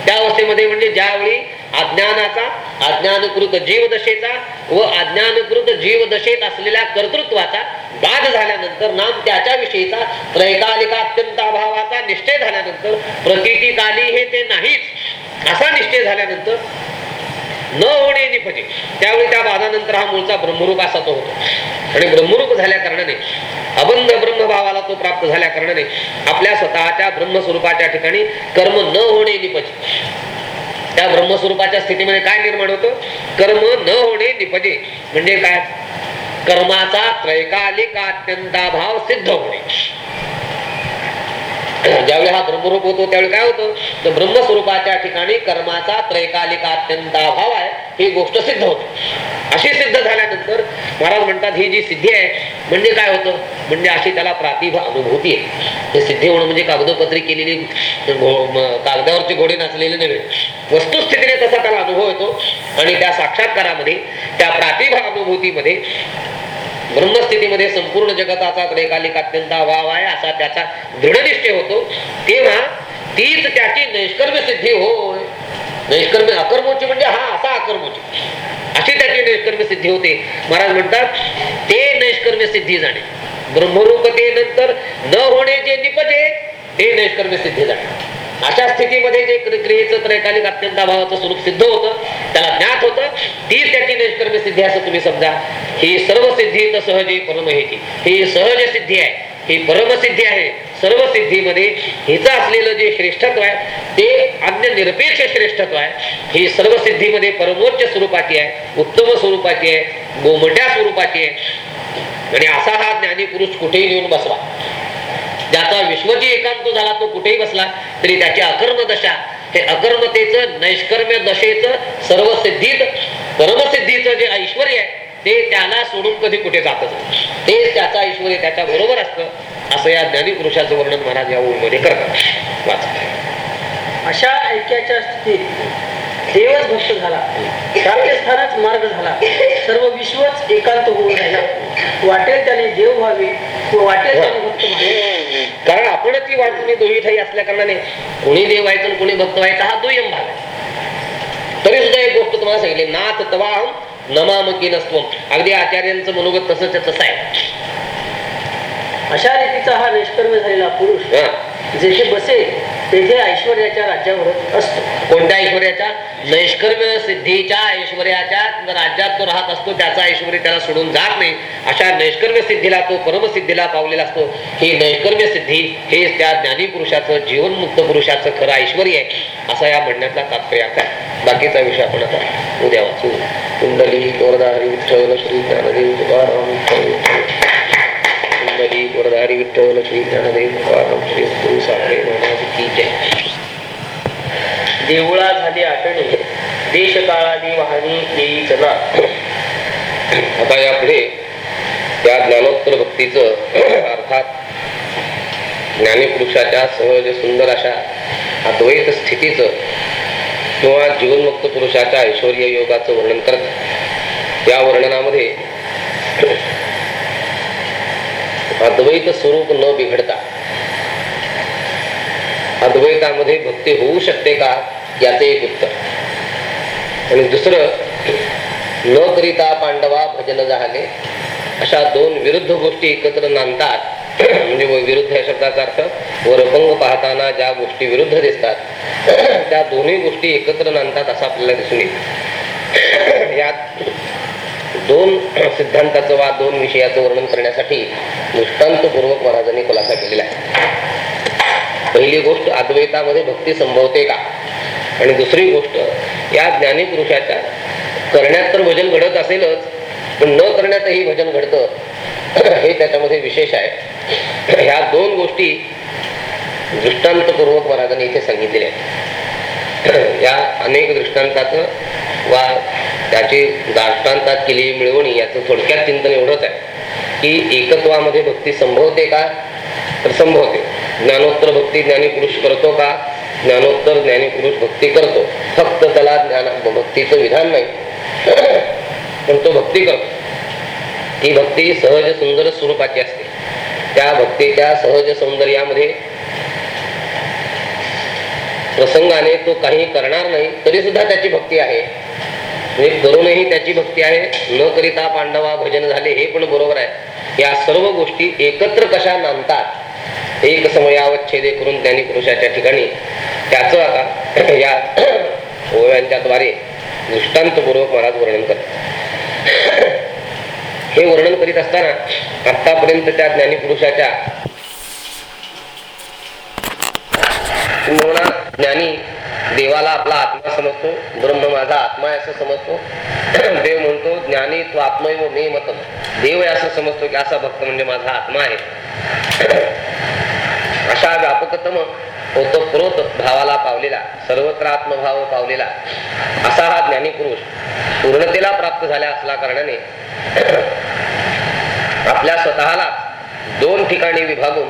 Speaker 1: त्या अवस्थेमध्ये म्हणजे ज्यावेळी अज्ञानाचा अज्ञानकृत जीवदशेचा व अज्ञानकृत जीवदशेत असलेल्या कर्तृत्वाचा बाध झाल्यानंतर नाम त्याच्याविषयीचा त्रैकालिका अत्यंत अभावाचा निश्चय झाल्यानंतर प्रतिती काली हे ते नाहीच असा निश्चय झाल्यानंतर न होणे निपजे त्यावेळी त्या बाधानंतर हा मूळचा ब्रह्मरूप असा तो होतो. आणि ब्रह्मरूप झाल्या कारणाने अबंध ब्रह्मभावाला तो प्राप्त झाल्या कारणाने आपल्या स्वतःच्या ब्रह्मस्वरूपाच्या ठिकाणी कर्म न होणे निपजे त्या ब्रह्मस्वरूपाच्या स्थितीमध्ये काय निर्माण होतं? कर्म न होणे निपजे. म्हणजे काय? कर्माचा त्रैकालिक अत्यंताभाव सिद्ध होणे. ज्यावेळी हा ब्रह्मरूप होतो त्यावेळी काय होतं? तर ब्रह्मस्वरूपाच्या ठिकाणी कर्माचा त्रैकालिक अत्यंताभाव आहे ही गोष्ट सिद्ध होते. अशी सिद्ध झाल्यानंतर महाराज म्हणतात ही जी सिद्धी आहे म्हणजे काय होतं? म्हणजे अशी त्याला प्रातिभा अनुभूती आहे. हे सिद्धी होणं म्हणजे कागदोपत्री केलेली घो- कागदावरची घोडे नाचलेले नव्हे. वस्तुस्थितीने तसा त्याला अनुभव येतो. आणि त्या साक्षात्कारामध्ये त्या प्रातिभा अनुभूतीमध्ये ब्रह्मस्थितीमध्ये संपूर्ण जगताचा त्रैकालिक अत्यंत अभाव आहे असा त्याचा दृढनिश्चय होतो. तेव्हा तीच त्याची नैष्कर्म्य सिद्धी होय. नैष्कर्म्य अकर्मोची म्हणजे हा असा अकर्मोची अशी त्याची नैष्कर्म्य सिद्धी होते. महाराज म्हणतात ते नैष्कर्म्य सिद्धी जाणे. ब्रह्मरूपतेनंतर न होणे जे निपजे ते नैष्कर्म्य सिद्धी जाणे. अशा स्थितीमध्ये जे क्रियेचं त्रैकालिक अत्यंत अभावाचं स्वरूप सिद्ध होतं त्याला ज्ञात होतं ती त्याची निष्कर्म सिद्धी असं तुम्ही समजा ही सर्व सिद्धी तर सहज परम ही सहज सिद्धी आहे ही परमसिद्धी आहे. सर्व सिद्धीमध्ये हिचं असलेलं जे श्रेष्ठत्व आहे ते अन्य निरपेक्ष श्रेष्ठत्व आहे. ही सर्व सिद्धीमध्ये परमोच्च स्वरूपाची आहे उत्तम स्वरूपाची आहे गोमट्या स्वरूपाची आहे. आणि असा हा ज्ञानी पुरुष कुठेही नेऊन बसवा ज्याचा विश्वची एकांत झाला तो कुठेही बसला तरी त्याची अकर्म दशा. हे अकर्मतेचं नैष्कर्म्य दशेचं सर्व सिद्धीत परमसिद्धीचं जे ऐश्वर आहे ते त्याला सोडून कधी कुठे जातच नाही. तेच त्याचा ऐश्वर त्याच्या बरोबर असतं असं या ज्ञानी पुरुषाचं वर्णन महाराज या ओळमध्ये करतात. वाच
Speaker 2: अशा ऐक्याच्या स्थितीत देवच भक्त झाला. प्राप्य मार्ग झाला. सर्व विश्वच एकांत होऊन राहिला. वाटेल त्याने देव व्हावे व वाटेल त्याने भक्त व्हावे.
Speaker 1: कारण आपण ती वाटणी दोही ठाई असल्या कारणाने कोणी देव व्हायचं आणि कोणी भक्त व्हायचा हा दुय्यम भाग आहे. तरी सुद्धा एक गोष्ट तुम्हाला सांगितली नाथ तवाहम नमामकी नसतो अगदी आचार्यांचं मनोगत तसंच तसं आहे.
Speaker 2: अशा रीतीचा हा निष्कर्म झालेला पुरुष. जेथे बसे तेथे ऐश्वर्याच्या राज्यावर असतो.
Speaker 1: कोणत्या ऐश्वर्याच्या? नैष्कर्म्य सिद्धीच्या ऐश्वर्याच्या राज्यात तो राहत असतो. त्याचा ऐश्वर त्याला सोडून जात नाही. अशा नैष्कर्म्य सिद्धीला तो परमसिद्धीला पावलेला असतो. ही नैष्कर्म्य सिद्धी हे त्या ज्ञानी पुरुषाचं जीवनमुक्त पुरुषाचं खरं ऐश्वर आहे. असा या म्हणण्याचा तात्पर्य आहे. बाकीचा विषय आपण आता उद्या वाचू. कुंडली वरदारी विठ्ठल श्री ज्ञानदेव तुकाराम विठ्ठल. विठ्ठल. कुंडली वरदारी विठ्ठल श्री ज्ञानदेव तुकाराम श्री गुरु साखरे महाराज की जय
Speaker 2: देवळा झाली आटणे देश काळादी वाहनी येई चला
Speaker 1: आता यापुढे त्या ज्ञानोत्तर भक्तीचं अर्थात ज्ञानीपुरुषाच्या सहज सुंदर अशा अद्वैत स्थितीचं किंवा जीवनमुक्त पुरुषाच्या ऐश्वर योगाचं वर्णन करत या वर्णनामध्ये अद्वैत स्वरूप न बिघडता. अद्वैतामध्ये भक्ती होऊ शकते का? याचे एक उत्तर. आणि दुसरं न करिता पांडवा भजन झाले. अशा दोन विरुद्ध गोष्टी एकत्र नांदतात. म्हणजे व- विरुद्ध या शब्दाचा अर्थ वरभंग पाहताना ज्या गोष्टी विरुद्ध दिसतात त्या दोन्ही गोष्टी एकत्र नांदतात असं आपल्याला दिसून येईल. यात दोन सिद्धांताचं वा दोन विषयाचं वर्णन करण्यासाठी दृष्टांतपूर्वक महाराजांनी खुलासा केलेला आहे. पहिली गोष्ट अद्वैतामध्ये भक्ती संभवते का? आणि दुसरी गोष्ट या ज्ञानी पुरुषाच्या करण्यात तर भजन घडत असेलच पण न करण्यातही भजन घडतं. हे त्याच्यामध्ये विशेष आहे. ह्या दोन गोष्टी दृष्टांतपूर्वक महाराजांनी इथे सांगितलेल्या आहेत. या अनेक दृष्टांताचं वा त्याची दाष्टांतात केलेली मिळवणी याचं थोडक्यात चिंतन एवढंच आहे. की एकत्वामध्ये भक्ती संभवते का? तर संभवते. ज्ञानोत्तर भक्ती ज्ञानी पुरुष करतो का? ज्ञानोत्तर ज्ञानी पुरुष भक्ती करतो. फक्त त्याला ज्ञान भक्तीचं विधान नाही. पण तो भक्ती करतो. ही भक्ती सहज सुंदर स्वरूपाची असते. त्या भक्तीच्या सहज सौंदर्यामध्ये प्रसंगाने तो काही करणार नाही तरी सुद्धा त्याची भक्ती आहे. म्हणजे करूनही त्याची भक्ती आहे. न करिता पांडवा भजन झाले हे पण बरोबर आहे. या सर्व गोष्टी एकत्र कशा नांदतात? एक समयावच्छेदे करून त्यांनी पुरुषाच्या ठिकाणी त्याच आता या ओव्यांच्या द्वारे दृष्टांतपूर्वक महाराज वर्णन करतात. हे वर्णन करीत असताना आतापर्यंत त्या ज्ञानी पुरुषाच्या किंबहुना ज्ञानी देवाला आपला आत्मा समजतो ब्रह्म माझा आत्मा आहे असं समजतो. देव म्हणतो ज्ञानी तो आत्मैव मे मत देव आहे असं समजतो की असा भक्त म्हणजे माझा आत्मा आहे. अशा व्यापकतम ओतप्रोत भावाला पावलेला सर्वत्र आत्मभाव पावलेला असा हा ज्ञानी पुरुष पूर्णतेला प्राप्त झाल्या असल्या कारणाने आपल्या स्वतःला दोन ठिकाणी विभागून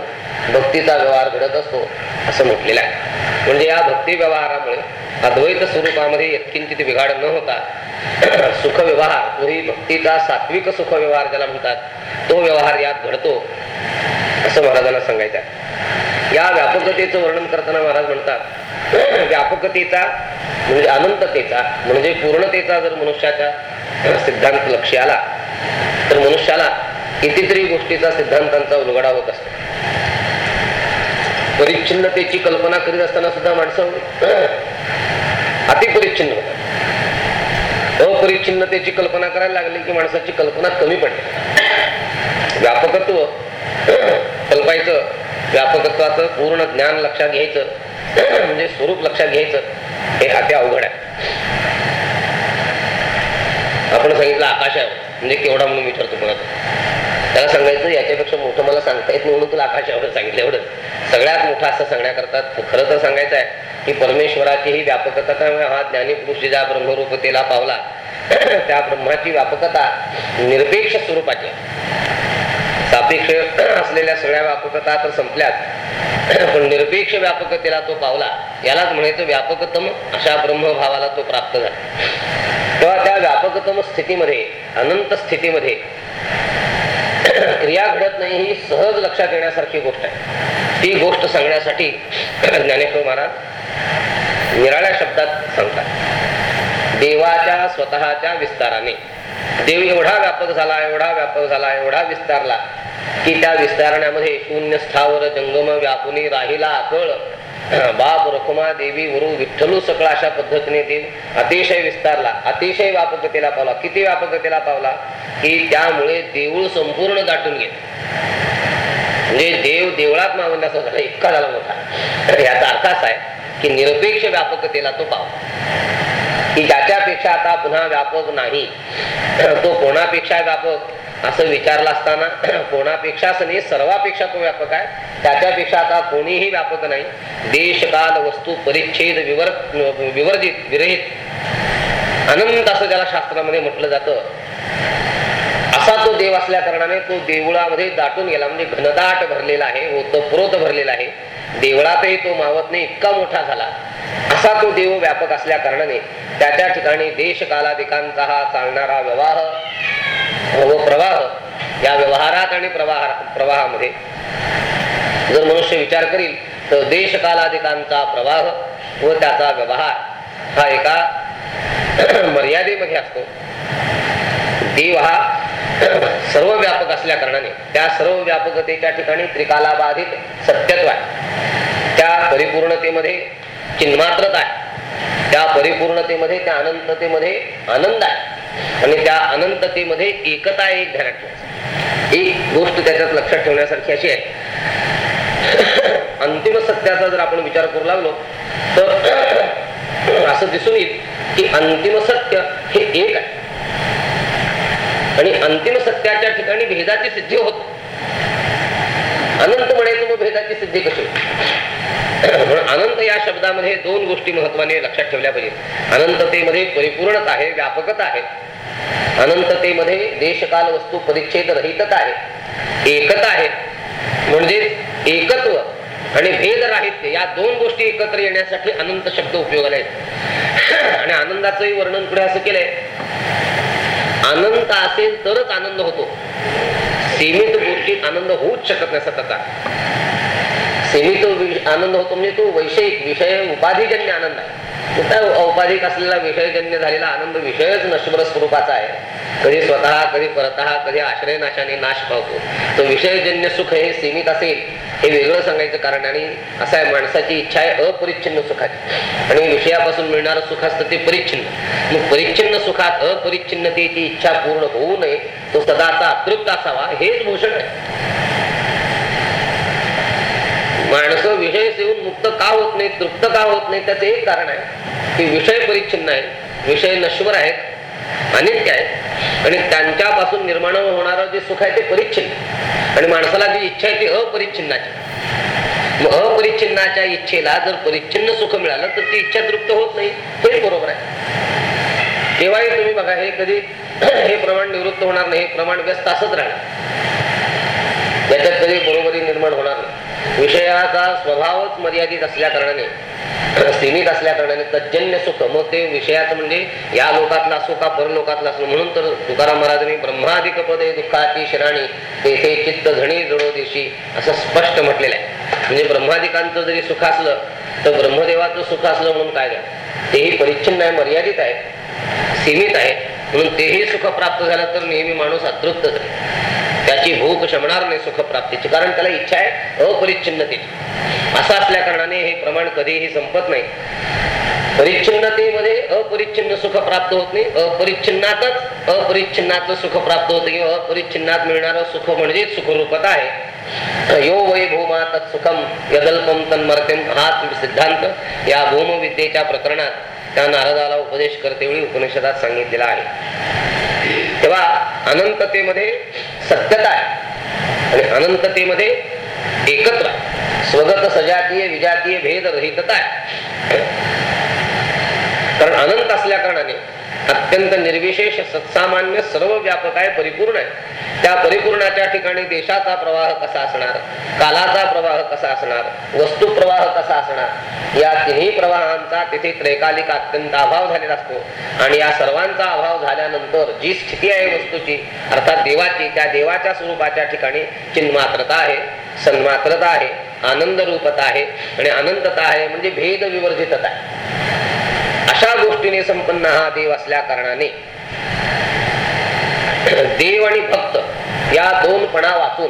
Speaker 1: भक्तीचा व्यवहार घडत असतो असं म्हटलेलं आहे. म्हणजे या भक्ती व्यवहारामुळे अद्वैत स्वरूपामध्ये यत्किंचित बिघाड न होता सुख व्यवहार तोही भक्तीचा सात्विक सुख व्यवहार ज्याला म्हणतात तो व्यवहार यात घडतो असं महाराजांना सांगायचं आहे. या व्यापकतेचं वर्णन करताना महाराज म्हणतात व्यापकतेचा म्हणजे अनंततेचा म्हणजे पूर्णतेचा जर मनुष्याच्या सिद्धांत लक्ष आला तर मनुष्याला कितीतरी गोष्टीचा सिद्धांतांचा उलगडा होत असतो. परिच्छिन्नतेची कल्पना करीत असताना सुद्धा माणसं अतिपरिच्छिन्न होतात. अपरिच्छिन्नतेची कल्पना करायला लागली की माणसाची कल्पना कमी पडते. व्यापकत्व कल्पायचं व्यापकत्वाचं पूर्ण ज्ञान लक्षात घ्यायचं म्हणजे स्वरूप लक्षात घ्यायचं हे अति अवघड आहे. आपण सांगितलं आकाश आहे म्हणजे केवढा म्हणून विचारतो कोणाचा त्याला सांगायचं याच्यापेक्षा मोठं मला सांगता येत नाही म्हणून तुला आकाशावर सांगितलं एवढं. सगळ्यात मोठं असं सांगण्याकरता खरं तर सांगायचं आहे की परमेश्वराची ही व्यापकता त्यामुळे हा ज्ञानीपुरुष ज्या ब्रह्मरूपतेला पावला. त्या ब्रह्माची व्यापकता निरपेक्ष स्वरूपाची सापेक्ष असलेल्या सगळ्या व्यापकता तर संपल्यात. पण निरपेक्ष व्यापकतेला तो पावला. यालाच म्हणायचं व्यापकतम अशा ब्रह्मभावाला तो प्राप्त झाला. तेव्हा त्या व्यापकतम स्थितीमध्ये अनंत स्थितीमध्ये क्रिया घडत नाही ही सहज लक्षात येण्यासारखी गोष्ट आहे. ती गोष्ट सांगण्यासाठी ज्ञानेश्वर महाराज निराळ्या शब्दात सांगतात. देवाच्या स्वतःच्या विस्ताराने. देव एवढा व्यापक झाला एवढा व्यापक झाला एवढा विस्तारला की त्या विस्तारण्यामध्ये शून्य स्थावर जंगम व्यापुनी राहिला आकळ बाप रखुमा देवी वरु विठ्ठलू सकळ अशा पद्धतीने ते अतिशय विस्तारला अतिशय व्यापकतेला पावला. किती व्यापकतेला पावला? की त्यामुळे देऊळ संपूर्ण दाटून गेले म्हणजे देव देवळात मावण्याचा झाला इतका झाला मोठा. याचा अर्थ असा आहे की निरपेक्ष व्यापकतेला तो पावला. की ज्याच्यापेक्षा आता पुन्हा व्यापक नाही तो कोणापेक्षा व्यापक? असं विचारलं असताना कोणापेक्षाच नाही सर्वापेक्षा तो व्यापक आहे. त्याच्यापेक्षा आता कोणीही व्यापक नाही. देश काल वस्तू परिच्छेद विवर विवर्जित विरहित. अनंत असं ज्याला शास्त्रामध्ये म्हटलं जातं. असा तो देव असल्या कारणाने तो देवळामध्ये दाटून गेला. म्हणजे घनदाट भरलेला आहे ओतप्रोत भरलेला आहे. देवळातही तो मावत नाही इतका मोठा झाला. असा तो देव व्यापक असल्या कारणाने त्याच्या ठिकाणी देश कालाधिकांचा हा चालणारा व्यवहार व प्रवाह या व्यवहारात आणि प्रवाह प्रवाहामध्ये. जर मनुष्य विचार करील तर देश कालाधिकांचा प्रवाह व त्याचा व्यवहार हा एका मर्यादेमध्ये असतो. देव हा सर्व व्यापक असल्या कारणाने त्या सर्व व्यापकतेच्या ठिकाणी त्रिकाला बाधित सत्यत्व आहे. त्या परिपूर्णतेमध्ये चिन्मात्रता आहे. त्या परिपूर्णतेमध्ये त्या अनंततेमध्ये आनंद आहे. आणि त्या अनंततेमध्ये एकता एक ध्यानात एक गोष्ट त्याच्यात लक्षात ठेवण्यासारखी अशी आहे. अंतिम सत्याचा जर आपण विचार करू लागलो तर असं दिसून येईल की अंतिम सत्य हे एक आहे. आणि अंतिम सत्याच्या ठिकाणी भेदाची सिद्धी होत. अनंत म्हणायचं मग भेदाची सिद्धी कशी? म्हणून अनंत या शब्दामध्ये दोन गोष्टी महत्वाने लक्षात ठेवल्या पाहिजेत. अनंततेमध्ये परिपूर्णता आहे व्यापकता आहे. अनंततेमध्ये देशकाल वस्तू परिच्छेद रहितता आहे. एकता आहे. म्हणजे एकत्व आणि भेद राहित्य या दोन गोष्टी एकत्र येण्यासाठी अनंत शब्द उपयोगाला येत आणि आनंदाचंही वर्णन पुढे असं केलंय. आनंद असेल तरच आनंद होतो. सीमित गोष्टीत आनंद होऊच शकत नाही सतत. सीमित आनंद होतो म्हणजे तो वैषयिक विषय उपाधिजन्य आनंद आहे. औपाधिक असलेला विषयजन्य झालेला आनंद विषयच नश्वर स्वरूपाचा आहे. कधी स्वतः कधी परतः कधी आश्रयनाशाने नाश पावतो. तो विषयजन्य सुख हे सीमित असेल हे वेगळं सांगायचं कारण आणि असं आहे माणसाची इच्छा आहे अपरिच्छिन्न सुखाची. आणि विषयापासून मिळणारं सुख असतं ते परिच्छिन्न. मग परिच्छिन्न सुखात अपरिच्छिन्नतेची इच्छा पूर्ण होऊ नये तो सदाचा अतृप्त असावा हेच भूषण आहे. माणसं विषय सेवून मुक्त का होत नाही तृप्त का होत नाही त्याचं एक कारण आहे. की विषय परिच्छिन्न आहे विषय नश्वर आहेत अनित्य आहेत. आणि त्यांच्यापासून निर्माण होणारं जे सुख आहे ते परिच्छिन्न. आणि माणसाला जी इच्छा आहे ती अपरिच्छिन्नाची. मग अपरिच्छिन्नाच्या इच्छेला जर परिच्छिन्न सुख मिळालं तर ती इच्छा तृप्त होत नाही. हे बरोबर आहे. तेव्हाही तुम्ही बघा हे कधी हे प्रमाण निवृत्त होणार नाही हे प्रमाण व्यस्त असत राहणार. त्याच्यात कधी बरोबरी निर्माण होणार नाही. विषयाचा स्वभावच मर्यादित असल्या कारणाने सीमित असल्या कारणाने तज्जन्य सुख. मग ते विषयाचं म्हणजे या लोकातला असो का परलोकातला असो म्हणून तर तुकाराम महाराजांनी ब्रह्माधिक पदे दुःखाची शिराणी तेथे चित्त झणी जणो देशी असं स्पष्ट म्हटलेलं आहे. म्हणजे ब्रह्मादिकांचं जरी सुख असलं तर ब्रह्मदेवाचं सुख असलं म्हणून काय तेही परिच्छिन्न आहे मर्यादित आहे सीमित आहे. म्हणून तेही सुख प्राप्त झालं तर नेहमी माणूस अतृप्तच आहे त्याची भूक शमणार नाही सुख प्राप्तीची. कारण त्याला इच्छा आहे अपरिच्छिन्नतेची. असं असल्या कारणाने हे प्रमाण कधीही संपत नाही. परिच्छिन्नतेमध्ये अपरिच्छिन्न सुख प्राप्त होत नाही. अपरिच्छिन्नातच अपरिच्छिन्नाचं सुख प्राप्त होतं किंवा अपरिच्छिन्नात मिळणारं सुख म्हणजे सुखरूपता आहे. यो वै भूमा तत्सुखम यदल्पम तन्मर्त्यम हाच सिद्धांत या भूमविद्येच्या प्रकरणात त्या नारदाला उपदेश करतेवेळी उपनिषदात सांगितलेला आहे. तेव्हा अनंततेमध्ये सत्यता आहे. आणि अनंततेमध्ये एकत्र स्वगत सजातीय विजातीय भेद रहितता आहे. कारण अनंत असल्या कारणाने अत्यंत निर्विशेष सत्सामान्य सर्व व्यापक आहे परिपूर्ण आहे. त्या परिपूर्णाच्या ठिकाणी देशाचा प्रवाह कसा असणार? कालाचा प्रवाह कसा असणार? वस्तू प्रवाह कसा असणार? या तिन्ही प्रवाहांचा तिथे त्रैकालिक अत्यंत अभाव झालेला असतो. आणि या सर्वांचा अभाव झाल्यानंतर जी स्थिती आहे वस्तूची अर्थात देवाची त्या देवाच्या स्वरूपाच्या ठिकाणी चिन्मात्रता आहे सन्मात्रता आहे आनंद रूपता आहे आणि अनंतता आहे म्हणजे भेद विवर्जितता आहे. अशा गोष्टीने संपन्न हा देव असल्या कारणाने. देव आणि भक्त या दोन पणा वाचून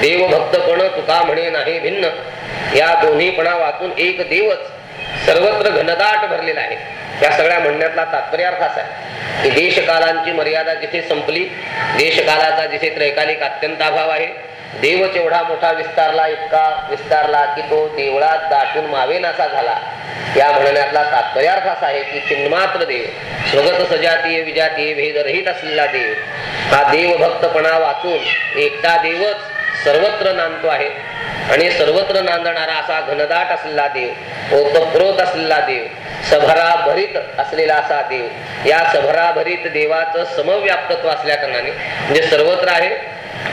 Speaker 1: देवभक्तपण तुका म्हणे नाही भिन्न या दोन्ही पणा वाचून एक देवच सर्वत्र घनदाट भरलेला आहे. या सगळ्या म्हणण्यातला तात्पर्यार्थ असा आहे की देशकालांची मर्यादा जिथे संपली देशकालाचा जिथे त्रैकालिक अत्यंत अभाव आहे देव एवढा मोठा विस्तारला इतका विस्तारला की तो देवळात दाटून मावेनासा झाला. या म्हणण्यातला तात्पर्यार्थ असा आहे की चिन्मात्र देव स्वगत सजातीय विजातीय भेदरहित असलेला देव हा देव भक्तपणा वाचून एकटा देवच सर्वत्र नांदतो आहे. आणि सर्वत्र नांदणारा असा घनदाट असलेला देव ओतप्रोत असलेला देव सभराभरीत असलेला असा देव या सभराभरीत देवाचं समव्याप्तत्व असल्या कारणाने म्हणजे सर्वत्र आहे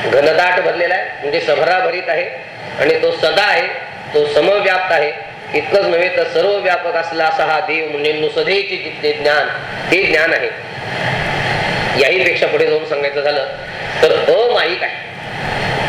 Speaker 1: घनदाट भरलेला आहे. म्हणजे सभराभरीत आहे. आणि तो सदा आहे. तो समव्याप्त आहे. इतकंच नव्हे तर सर्व व्यापक असला असा हा देव म्हणजे नुसदेचे जिथे ज्ञान ते ज्ञान आहे. याही पेक्षा पुढे जाऊन सांगायचं झालं तर अमाईक आहे.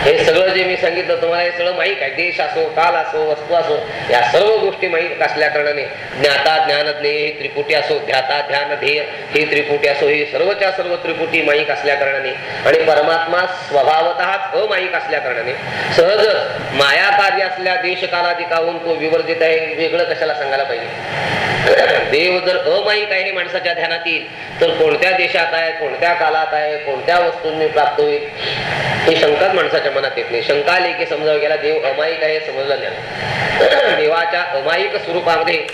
Speaker 1: हे सगळं जे मी सांगितलं तुम्हाला हे सगळं माहीत आहे. देश असो काल असो वस्तू असो या सर्व गोष्टी माहीत असल्या कारणाने ज्ञाता ज्ञान ज्ञेय त्रिपुटी असो ध्याता ध्यान ध्येय ही त्रिपुटी असो ही सर्वच्या सर्व त्रिपुटी माहीत असल्या कारणाने आणि परमात्मा स्वभावतःच अमाईक असल्या कारणाने सहज माया कार्य असल्या देश कालाधिकाहून तो विवर्जित आहे वेगळं कशाला सांगायला पाहिजे? देव जर अमाईक आहे माणसाच्या ध्यानात येईल तर कोणत्या देशात आहे कोणत्या कालात आहे कोणत्या वस्तूंनी प्राप्त होईल? ही शंकाच माणसाच्या मनात येत नाही. शंका आली की समजावं गेला देव अमायिक आहे समजलं नाही. देवाच्या अमायिक स्वरूपामध्ये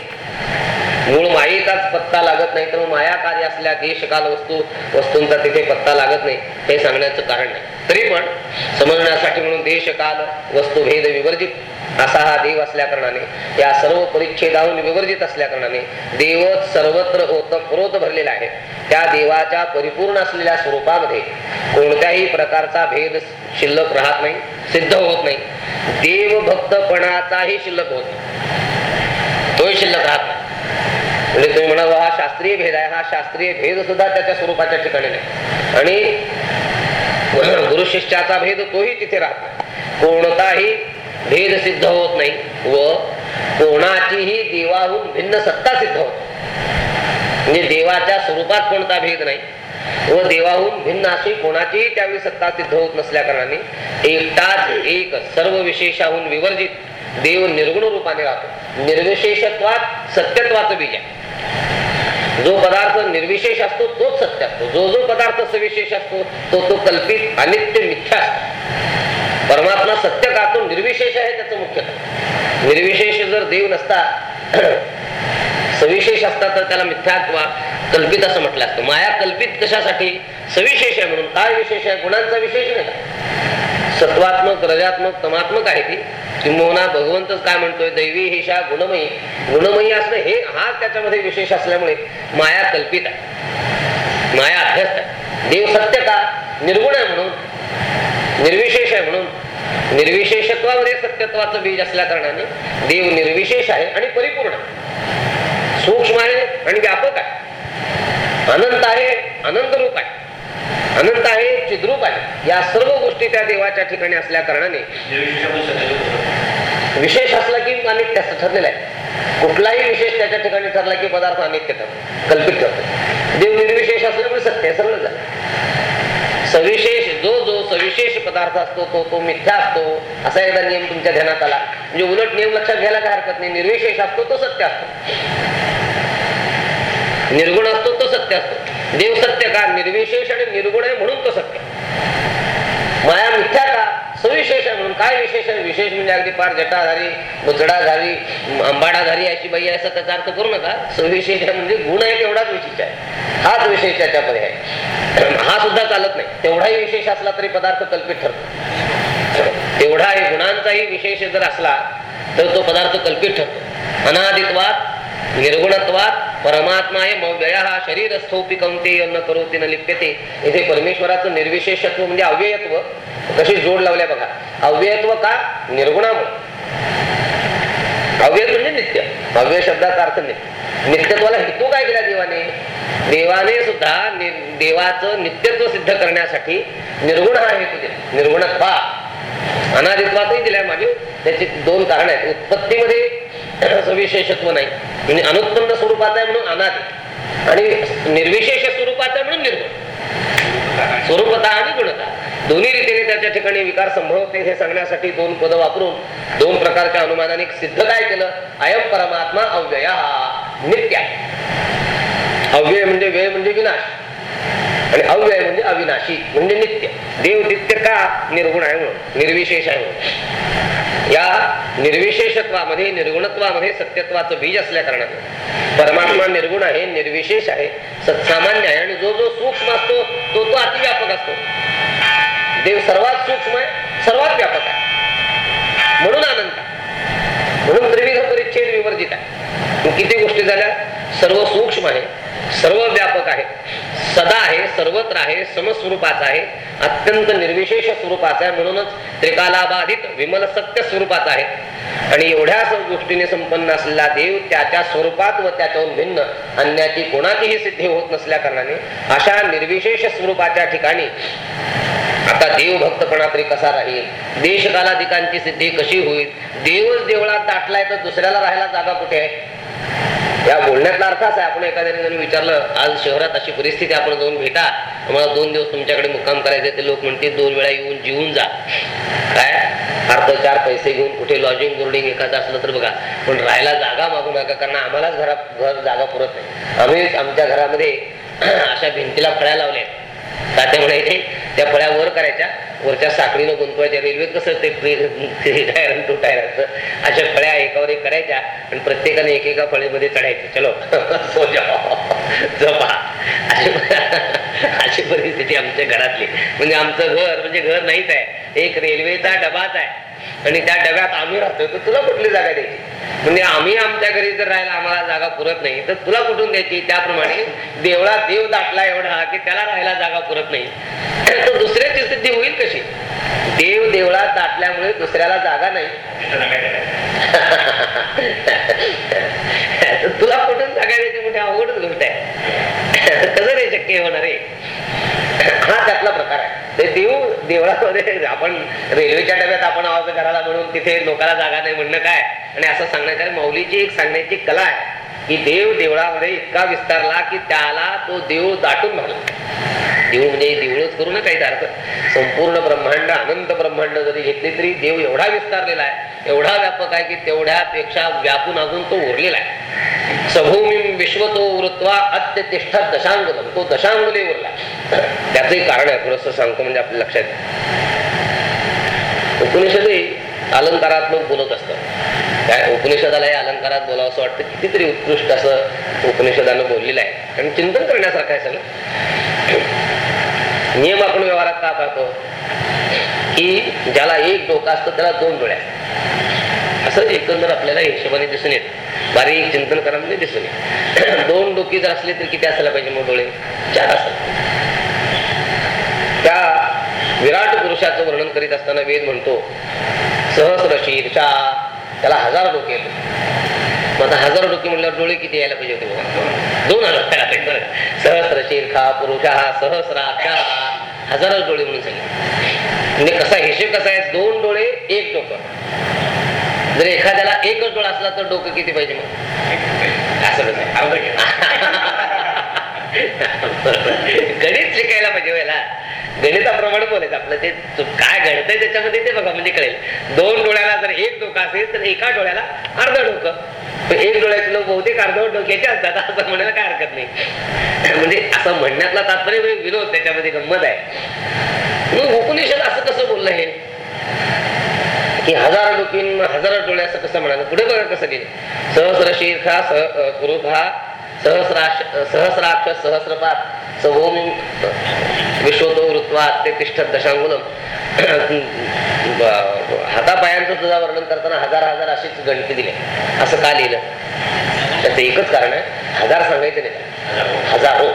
Speaker 1: मूळ मायेचाच पत्ता लागत नाही तर माया कार्य असल्या देशकाल वस्तू वस्तूंचा तिथे पत्ता लागत नाही हे सांगण्याचं कारण नाही. तरी पण समजण्यासाठी म्हणून देशकाल वस्तू भेद विवर्जित असा हा देव असल्या कारणाने या सर्व परिच्छेदाहून विवर्जित असल्या कारणाने देवच सर्वत्र होत क्रोध भरलेला आहे. त्या देवाच्या परिपूर्ण असलेल्या स्वरूपामध्ये कोणत्याही प्रकारचा भेद शिल्लक राहत नाही सिद्ध होत नाही. देव भक्तपणाचाही शिल्लक होत नाही. तोही शिल्लक राहत नाही. म्हणजे तुम्ही म्हणाल हा शास्त्रीय भेद आहे हा शास्त्रीय भेद सुद्धा त्याच्या स्वरूपाच्या ठिकाणी नाही. आणि गुरु शिष्याचा भेद तोही तिथे राहत कोणताही भेद सिद्ध होत नाही व कोणाचीही देवाहून भिन्न सत्ता सिद्ध होत म्हणजे देवाच्या स्वरूपात कोणता भेद नाही व देवाहून भिन्न अशी कोणाचीही त्यावेळी सत्ता सिद्ध होत नसल्या कारणाने एकटाच एक सर्व विशेषाहून विवर्जित देव निर्गुण रूपाने राहतो. निर्विशेषत्वात सत्यत्वाचं बीज आहे. जो पदार्थ निर्विशेष असतो तोच सत्य असतो. जो जो पदार्थ सविशेष असतो तो तो कल्पित अनित्य मिथ्या असतो. परमात्मा सत्य का तो निर्विशेष आहे त्याचं मुख्य. निर्विशेष जर देव नसता सविशेष असता तर त्याला मिथ्या किंवा कल्पित असं म्हटलं असतं माया कल्पित कशासाठी सविशेष आहे म्हणून? काय विशेष आहे? गुणांचा विशेष नाही. का सत्वात्मक रजात्मक तमात्मक आहे ती. किंबहुना भगवंतच काय म्हणतोय? दैवी हिशा गुणमयी. गुणमयी असणं हे हा त्याच्यामध्ये विशेष असल्यामुळे माया कल्पित आहे. माया अभ्यस्त आहे. देव सत्य का? निर्गुण आहे म्हणून. निर्विशेष आहे म्हणून. निर्विशेषत्वामध्ये सत्यत्वाचं बीज असल्या कारणाने देव निर्विशेष आहे आणि परिपूर्ण. सूक्ष्म आहे आणि व्यापक आहे. अनंत आहे अनंत रूप आहे. अनंत आहे चिद्रूप आहे. या सर्व गोष्टी त्या देवाच्या ठिकाणी असल्या कारणाने विशेष असला की अनित्य ठरलेलं आहे. कुठलाही विशेष त्याच्या ठिकाणी ठरला की पदार्थ अनित्य ठरतो कल्पित ठरतो. देव निर्विशेष असल्यामुळे सत्य सरळ झालं. सविशेष जो जो सविशेष पदार्थ असतो तो तो मिथ्या असतो. असा एकदा नियम तुमच्या ध्यानात आला. म्हणजे उलट नियम लक्षात घ्यायला काय हरकत नाही. निर्विशेष असतो तो सत्य असतो. निर्गुण असतो तो सत्य असतो. देव सत्य का? निर्विशेष आणि निर्गुण आहे म्हणून तो सत्य. माया मिथ्या सुविशेषण म्हणून. काय विशेषण? विशेष म्हणजे अगदी फार जटाधारी बुचडाधारी अंबाडाधारी अशी बाई असं त्याचा अर्थ करू नका सविशेष म्हणजे गुण आहे तेवढाच विशेष आहे. हाच विशेष त्याच्या पर्याय हा सुद्धा चालत नाही. तेवढाही विशेष असला तरी पदार्थ कल्पित ठरतो. तेवढा गुणांचाही विशेष जर असला तर तो पदार्थ कल्पित ठरतो. अनादित्वात निर्गुणत्वात परमात्मा आहे वेळा हा शरीरस्थोपी कमते न करोती न लिप्यते. इथे परमेश्वराचं निर्विशेषत्व म्हणजे अव्ययत्व. कशी जोड लावल्या बघा. अव्ययत्व का? निर्गुणामुळे. अव्यय म्हणजे नित्य. अव्यय शब्दाचा अर्थ नित्य. नित्यत्वाला हेतू काय दिला देवाने? देवाने सुद्धा देवाचं नित्यत्व सिद्ध करण्यासाठी निर्गुण हा हेतू दिला. निर्गुणत्वा. अनादित्वातही दिलाय मागे त्याची दोन कारण आहेत. उत्पत्तीमध्ये सविशेषत्व नाही. म्हणजे अनुत्पन्न स्वरूपात आहे म्हणून अनादि. आणि निर्विशेष स्वरूपात आहे म्हणून निर्गुण. स्वरूपता आणि गुणता. दोन्ही रीतीने त्याच्या ठिकाणी विकार संभवते हे सांगण्यासाठी दोन पद वापरून दोन प्रकारच्या अनुमानाने सिद्ध काय केलं? अयम परमात्मा अव्यय नित्या. अव्यय म्हणजे व्यय म्हणजे विनाश. आणि अव्यय म्हणजे अविनाशी म्हणजे नित्य. देव नित्य का निर्गुण आहे म्हणून? निर्विशेष आहे म्हणून. या निर्विशेषत्वामध्ये निर्गुणत्वामध्ये सत्यत्वाचं बीज असल्या कारणाने. परमात्मा निर्गुण आहे निर्विशेष आहे सत्सामान्य आहे. आणि जो जो सूक्ष्म असतो तो तो अतिव्यापक असतो. देव सर्वात सूक्ष्म आहे सर्वात व्यापक आहे. म्हणून आनंद आहे. म्हणून त्रिविध परिच्छेद विवर्जित आहे. किती गोष्टी झाल्या? सर्व सूक्ष्म आहे सर्व व्यापक आहे सदा आहे सर्वत्र आहे समस्वरूपाचा आहे अत्यंत निर्विशेष स्वरूपाचा आहे म्हणूनच त्रिकालाबाधित विमल सत्य स्वरूपाचा आहे. आणि एवढ्या गोष्टीने संपन्न असलेला देव त्याच्या स्वरूपात व त्याच्याहून भिन्न अन्याची कोणाचीही सिद्धी होत नसल्या कारणाने अशा निर्विशेष स्वरूपाच्या ठिकाणी आता देव भक्तपणा तरी कसा राहील? देशकालाधिकांची सिद्धी कशी होईल? देवच देवळात दाटलाय तर दुसऱ्याला राहायला जागा कुठे आहे? या बोलण्यातला अर्थ असा आहे आपण एखाद्याने जरी विचारलं आज शहरात अशी परिस्थिती आपण जाऊन भेटा आम्हाला दोन दिवस तुमच्याकडे मुक्काम करायचे ते लोक म्हणतील दोन वेळा येऊन जीवन जा. काय? अर्ध चार पैसे घेऊन कुठे लॉजिंग बोर्डिंग एखादं असलं तर बघा पण राहायला जागा मागू नका कारण आम्हालाच घरात घर जागा पुरत नाही. आम्ही आमच्या घरामध्ये अशा भिंतीला फळ्या लावल्या तात्या म्हणायचे त्या फळ्या वर करायच्या वरच्या साखळीनं गुंतवायच्या. रेल्वेत कसं ते टायर टू टायर असं. अशा फळ्या एकावर एक करायच्या आणि प्रत्येकाने एकेका फळेमध्ये चढायचे. चलो हो सो जपा अशी परिस्थिती आमच्या घरातली. म्हणजे आमचं घर म्हणजे घर नाहीच आहे. एक रेल्वेचा डबाच आहे. आणि त्या डब्यात आम्ही राहतोय तर तुला कुठली जागा द्यायची? म्हणजे आम्ही आमच्या घरी जर राहायला आम्हाला जागा पुरत नाही तर तुला कुठून द्यायची? त्याप्रमाणे देवळा देव दाटला एवढा की त्याला राहायला जागा पुरत नाही. तर दुसऱ्याची स्थिती होईल कशी? देव देवळात दाटल्यामुळे दुसऱ्याला जागा नाही. तुला कुठून जागा द्यायची? मोठी अवघडच गोष्ट आहे. कसं रे शक्य होणार आहे हा त्यातला प्रकार आहे. ते देव देवळामध्ये आपण रेल्वेच्या डब्यात आपण आवाज करायला म्हणून तिथे लोकांना जागा नाही म्हणणं काय? आणि असं सांगण्याचं मौलीची एक सांगण्याची कला आहे की देव देवळामध्ये इतका विस्तारला की त्याला तो देव दाटून भरला देव म्हणजे देवळच करू ना काही अर्थ. संपूर्ण ब्रह्मांड अनंत ब्रह्मांड जरी घेतले तरी देव एवढा विस्तारलेला आहे एवढा व्यापक आहे की तेवढ्यापेक्षा व्यापून अजून तो उरलेला आहे. सभूमी विश्व तो वृत्वा अत्यतिष्ठा दशांगुलम तो दशांगुले उरला त्याचंही कारण आहे थोडस सांगतो म्हणजे आपल्या लक्षात. उपनिषदही अलंकारात्मक बोलत असतं काय उपनिषदाला अलंकारात बोलावं असं वाटतं? कितीतरी उत्कृष्ट असं उपनिषदानं बोललेलं आहे. आणि चिंतन करण्यासारखं आहे सगळं. नियम आपण व्यवहारात का पाहतो की ज्याला एक डोका असतं त्याला दोन डोळ्या असतात. असं एकंदर आपल्याला हिशोबाने दिसून येत. बारीक चिंतन करा म्हणजे दिसून येत. दोन डोकी जर असले तर किती असायला पाहिजे मग डोळे? चार असतात त्या विराट पुरुषाचं वर्णन करीत असताना वेद म्हणतो सहस्र शीर्षा त्याला हजार डोके येतो मग आता हजार डोके म्हणल्यावर डोळे किती यायला पाहिजे होते बघा? दोन हजार यायला पाहिजे बरं. सहस्र शीर्षा पुरुषा सहस्राक्षा हजारच डोळे म्हणून सांगितले. म्हणजे कसा हिशेब कसा आहे? दोन डोळे एक डोकं. जर एखाद्याला एकच डोळा असला तर डोकं किती पाहिजे मग? असं गणित शिकायला पाहिजे व्हायला गणिताप्रमाणे बोलायचं. आपलं ते काय घडतंय त्याच्यामध्ये ते बघा म्हणजे कळेल. दोन डोळ्याला जर एक डोकं असेल तर एका डोळ्याला अर्ध डोकं. पण एक डोळ्याचे लोक बहुतेक अर्धवट डोक्याचे असतात. असं म्हणायला काय हरकत नाही. म्हणजे असं म्हणण्यातला तात्पर्य म्हणजे विनोद त्याच्यामध्ये गंमत आहे. मग उपनिषद असं कसं बोललं हे? की हजार डोकीन हजार डोळे असं कसं म्हणाल पुढे बघा कसं गेलं सहस्र शीर्षा सह कुरुखा सहस्राक्ष सहस्राक्ष सहस्रपात सभोम विश्वतो वृत्वा ते तिष्ठत दशांगुलम. हातापायांचं तुझा वर्णन करताना हजार हजार अशीच गणती दिली. असं का लिहिलं? त्याचं एकच कारण आहे हजार सांगायचं नाही. हजारो.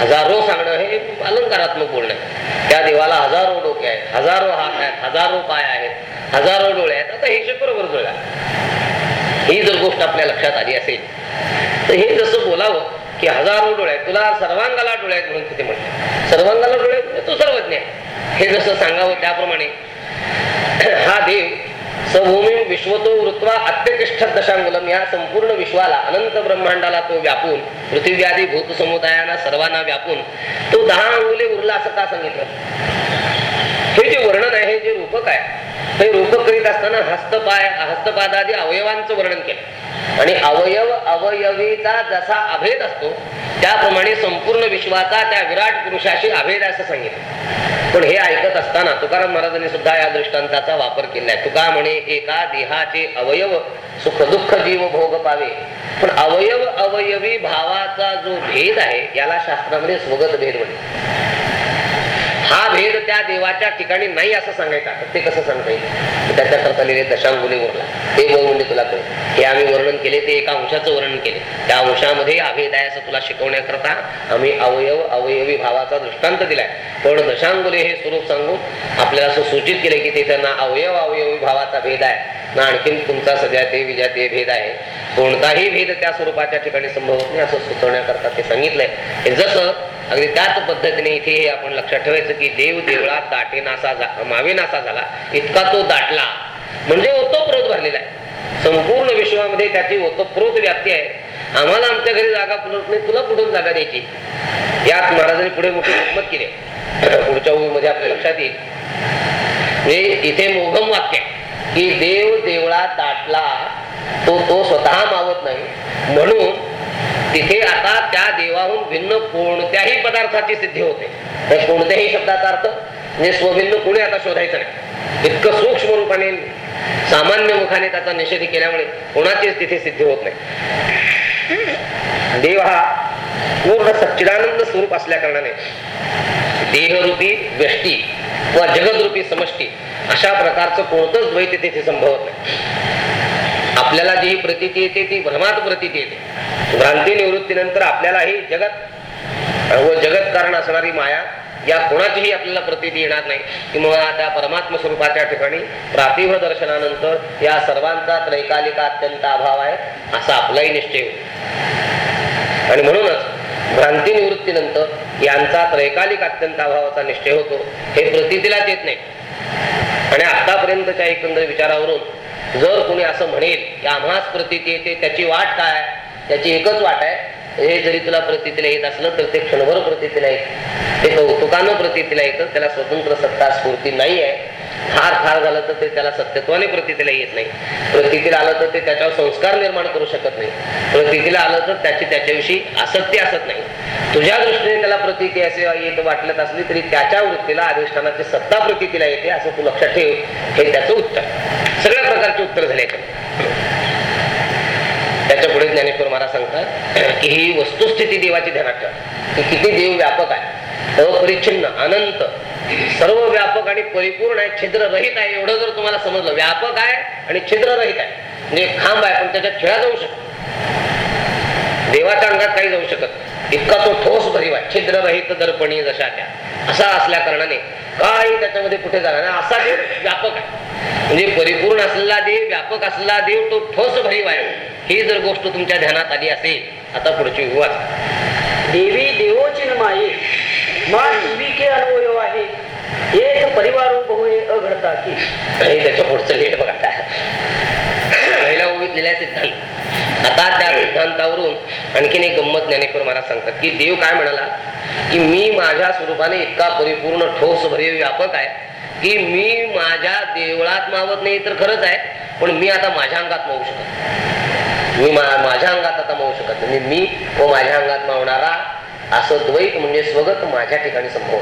Speaker 1: हजारो सांगणं हे अलंकारात्मक बोलणं आहे. त्या देवाला हजारो डोके आहेत. हजारो हात आहेत हजारो पाय आहेत हजारो डोळे आहेत. आता हे बरोबर जुळला ही जर गोष्ट आपल्या लक्षात आली असेल तर हे जसं बोलावं की हजारो डोळे आहेत. तुला सर्वांगाला डोळे आहेत म्हणून तिथे म्हटलं? सर्वांगाला डोळे तू सर्वज्ञ आहे. हे जसं सांगावं त्याप्रमाणे हा देव सभूमी विश्वतो वृत्वा अत्यतिष्ठ दशांगुलम या संपूर्ण विश्वाला अनंत ब्रह्मांडाला तो व्यापून पृथ्वी आदी भूत समुदायांना सर्वांना व्यापून तो दहा अंगुले उरला असं का सांगितलं? हे जे वर्णन आहे हे जे रूपक आहे हे रूपक करीत असताना हस्तपाय हस्तपादादी अवयवांचं वर्णन केलं. आणि अवयव अवयवीचा जसा अभेद असतो त्याप्रमाणे संपूर्ण विश्वाचा त्या विराट पुरुषाशी अभेद असं सांगितलं. पण हे ऐकत असताना तुकाराम महाराजांनी सुद्धा या दृष्टांताचा वापर केलाय. तुका म्हणे एका देहाचे अवयव सुख दुःख जीव भोग पावे. पण अवयव अवयवी भावाचा जो भेद आहे याला शास्त्रामध्ये स्वगत भेद म्हणे हा भेद त्या देवाच्या ठिकाणी नाही असं सांगायचा. तर ते कसं सांगता येईल? त्याच्याकरता लिहिले दशांगुली वर्णन. ते बोल म्हणजे तुला कळ हे आम्ही वर्णन केले ते एका अंशाचं वर्णन केले. त्या अंशामध्ये अभेद आहे असं तुला शिकवण्याकरता आम्ही अवयव अवयवी भावाचा दृष्टांत दिलाय. पण दशांगुली हे स्वरूप सांगून आपल्याला असं सूचित केले की ते त्यांना अवयव अवयवी भावाचा भेद आहे. ना आणखीन तुमचा सजाते विजाते भेद आहे. कोणताही भेद त्या स्वरूपाच्या ठिकाणी संभवत नाही असं सुचवण्याकरता ते सांगितलंय. जसं अगदी त्याच पद्धतीने इथे हे आपण लक्षात ठेवायचं की देव देवळात दाटेनासा झा- मावेनासा झाला. इतका तो दाटला. म्हणजे ओतप्रोत भरलेला आहे. संपूर्ण विश्वामध्ये त्याची ओतप्रोत व्याप्ती आहे. आम्हाला आमच्या घरी जागा पुरत नाही तुला कुठून जागा द्यायची? यात महाराजांनी पुढे मोठी हिंमत केली. पुढच्या ओळीमध्ये आपल्या लक्षात येईल. म्हणजे इथे मोघम वाक्य आहे की देव देवळात दाटला तो तो स्वतः मावत नाही. म्हणून तिथे आता त्या देवाहून भिन्न कोणत्याही पदार्थाची सिद्धी होते. तर कोणत्याही शब्दाचा अर्थ म्हणजे स्वभिन्न कुणी आता शोधायचं नाही. इतकं सूक्ष्म रूपाने सामान्य मुखाने त्याचा निषेध केल्यामुळे कोणाचीच तिथे सिद्धी होत नाही. देव हा पूर्ण सच्चिदानंद स्वरूप असल्या कारणाने देहरूपी व्यष्टी किंवा जगदरूपी समष्टी अशा प्रकारचं कोणतंच द्वैत तिथे संभवत नाही. आपल्याला जी प्रतीती येते ती भ्रमात प्रतीती येते. भ्रांती निवृत्तीनंतर आपल्याला ही जगत व जगत कारण असणारी माया या कोणाचीही आपल्याला प्रतीती येणार नाही. किंवा त्या परमात्म स्वरूपाच्या ठिकाणी प्रातिभ दर्शनानंतर या सर्वांचा त्रैकालिका अत्यंत अभाव आहे असा आपलाही निश्चय होतो. आणि म्हणूनच भ्रांती निवृत्तीनंतर यांचा त्रैकालिक अत्यंत अभावाचा निश्चय होतो हे प्रतीतीलाच येत नाही. आणि आतापर्यंतच्या एकंदर विचारावरून जर कोणी असं म्हणेल आम्हाच प्रतीती येते त्याची वाट काय त्याची एकच वाट आहे. हे जरी तुला प्रतीतीला येत असलं तर ते क्षणभर प्रतीतीला येत ते कौतुकानं प्रतीतीला येतं त्याला स्वतंत्र सत्ता स्फूर्ती नाही आहे. फार फार झालं तर ते त्याला सत्यत्वाने प्रतीतीला येत नाही. प्रतीतीला आलं तर ते त्याच्यावर संस्कार निर्माण करू शकत नाही. प्रतीतीला आलं तर त्याची त्याच्याविषयी आसक्ती असत नाही. तुझ्या दृष्टीने त्याला प्रतीती असे येत वाटलत असली तरी त्याच्या वृत्तीला अधिष्ठानाची सत्ता प्रतीतीला येते असं तू लक्षात ठेव. हे त्याचं उत्तर. सगळ्या प्रकारचे उत्तर झाले याच्यात. त्याच्या पुढे ज्ञानेश्वर महाराज सांगतात की ही वस्तुस्थिती देवाची ध्यानात ठेवा की किती देव व्यापक आहे. अपरिच्छिन्न अनंत सर्व व्यापक आणि परिपूर्ण आहे छिद्र रहित आहे. एवढं जर तुम्हाला समजलं व्यापक आहे आणि छिद्र रहित आहे. म्हणजे खांब आहे पण त्याच्यात खेळा जाऊ शकतो देवाच्या अंगात काही जाऊ शकत इतका तो ठोस भरीव आहे. छिद्र रहित दर्पणी जशा त्या. असा असल्या कारणाने काही त्याच्यामध्ये कुठे जाणार नाही. असा देव व्यापक आहे. म्हणजे परिपूर्ण असलेला देव व्यापक असलेला देव तो ठोस भरीव आहे. ही जर गोष्ट तुमच्या ध्यानात आली असेल आता पुढची विवाद
Speaker 2: देवी देवोची माये मा के अनवय आहे. एक परिवार अघडता की.
Speaker 1: त्याच्या पुढचं लेट बघा पहिल्या ओवीत लिहिल्या सिद्धांत. आता त्या सिद्धांतावरून आणखीन एक गंमत ज्ञानेश्वर महाराज सांगतात की देव काय म्हणाला? की मी माझ्या स्वरूपाने इतका परिपूर्ण ठोस भरीव व्यापक आहे की मी माझ्या देवळात मावत नाही तर खरंच आहे पण मी आता माझ्या अंगात मावू शकत मी माझ्या अंगात आता मावू शकत नाही. मी व माझ्या अंगात मावणारा असं द्वैत म्हणजे स्वगत माझ्या ठिकाणी संभव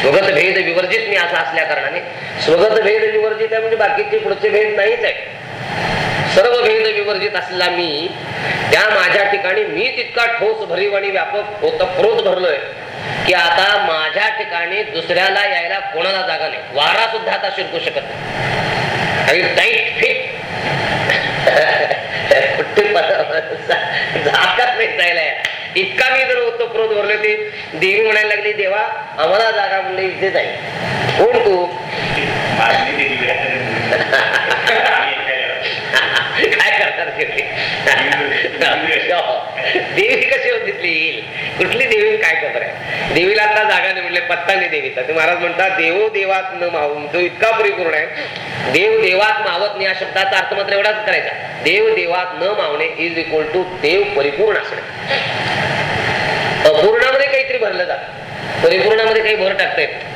Speaker 1: स्वगत भेद विवर्जित मी असा असल्या कारणाने स्वगत भेद विवर्जित आहे म्हणजे बाकीचे पुढचे भेद नाहीच आहे सर्व भेद विवर्जित असला मी त्या माझ्या ठिकाणी मी तितका ठोस भरीव आणि व्यापक होत प्रोत भरलोय की आता माझ्या ठिकाणी दुसऱ्याला यायला कोणाला जागा नाही. वारा सुद्धा आता शिरकू शकत नाही. टाईट फिट कुठे जागाच नाही जायला इतका मी जर होतो क्रोध भरले ते देवी म्हणायला लागली देवा आम्हाला जागा म्हणले इथे जाईल कोण तू काय करतात देवी कशी होत येईल. कुठली देवी काय खबर आहे? देवीला आता जागा नाही म्हटले पत्ता नाही देवीचा ते महाराज म्हणतात देव देवात न मावून तो इतका परिपूर्ण आहे देव देवात मावत नाही या शब्दाचा अर्थ मात्र एवढाच करायचा. देव देवात न मावणे इज इक्वल टू देव परिपूर्ण असणे अपूर्णामध्ये काहीतरी भरलं जात. परिपूर्णामध्ये काही भर टाकता येत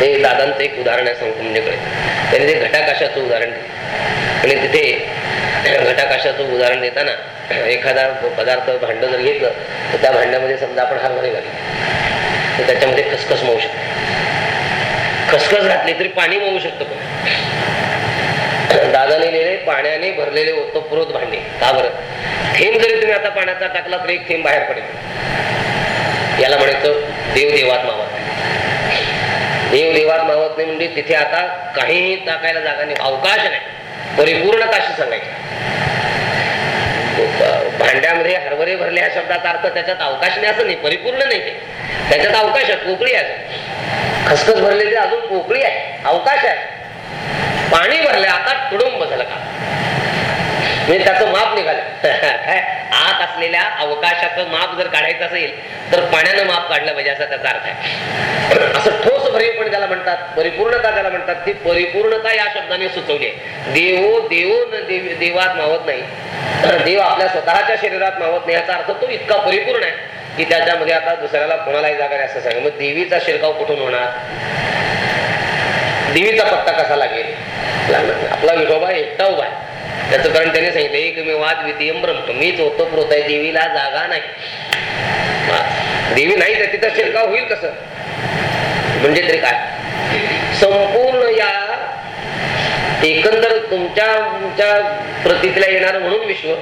Speaker 1: ते दादांचं एक उदाहरण आहे सांगतो म्हणजे त्यांनी ते घटाकाशाचं उदाहरण दिलं. आणि तिथे घटाकाशाचं उदाहरण देताना एखादा पदार्थ भांड जर घेतलं तर त्या भांड्यामध्ये समजा आपण हरभरे घालू तर त्याच्यामध्ये खसखस मावू शकतो. खसखस घातली तरी पाणी मावू शकतो पण. दादाने लिहिले पाण्याने भरलेले ओतप्रोत भांडे. का बरं? थेंब जरी तुम्ही आता पाण्याचा टाकला तरी एक थेंब बाहेर पडेल. याला म्हणायचं देव देवात मावत. देव मावत नाही म्हणजे तिथे आता काहीही टाकायला जागा नाही. अवकाश नाही. परिपूर्ण काशी सांगायची. भांड्यामध्ये हरभरे भरले या शब्दाचा अर्थ त्याच्यात अवकाश नाही असं नाही परिपूर्ण नाही ते. त्याच्यात अवकाश आहे पोकळी आहे. खसखस भरले अजून पोकळी आहे अवकाश आहे. पाणी भरले आता तुडुंब झालं का? म्हणजे त्याचं माप निघालं. काय आत असलेल्या अवकाशाचं माप जर काढायचं असेल तर पाण्यानं माप काढलं पाहिजे असा त्याचा अर्थ आहे. असं ठोस भरीवपण ज्याला म्हणतात परिपूर्णता ज्याला म्हणतात ती परिपूर्णता या शब्दाने सुचवली आहे. देवो देवो न देव देवात मावत नाही. देव आपल्या स्वतःच्या शरीरात मावत नाही याचा अर्थ तो इतका परिपूर्ण आहे की त्याच्यामध्ये आता दुसऱ्याला कोणालाही जागा नाही असं सांग मग देवीचा शिरकाव कुठून होणार? देवीचा पत्ता कसा लागेल? लागणार आपला विठोबा एकटा उभा आहे. त्याचं कारण त्याने सांगितलं एक मी वाद द्वितीयम ब्रह्म. मीच होतो प्रोत आहे देवीला जागा नाही. देवी नाही तर तिथं शिरकाव होईल कसं? म्हणजे तरी काय? संपूर्ण या एकंदर तुमच्या तुमच्या प्रतीतल्या येणार म्हणून विश्व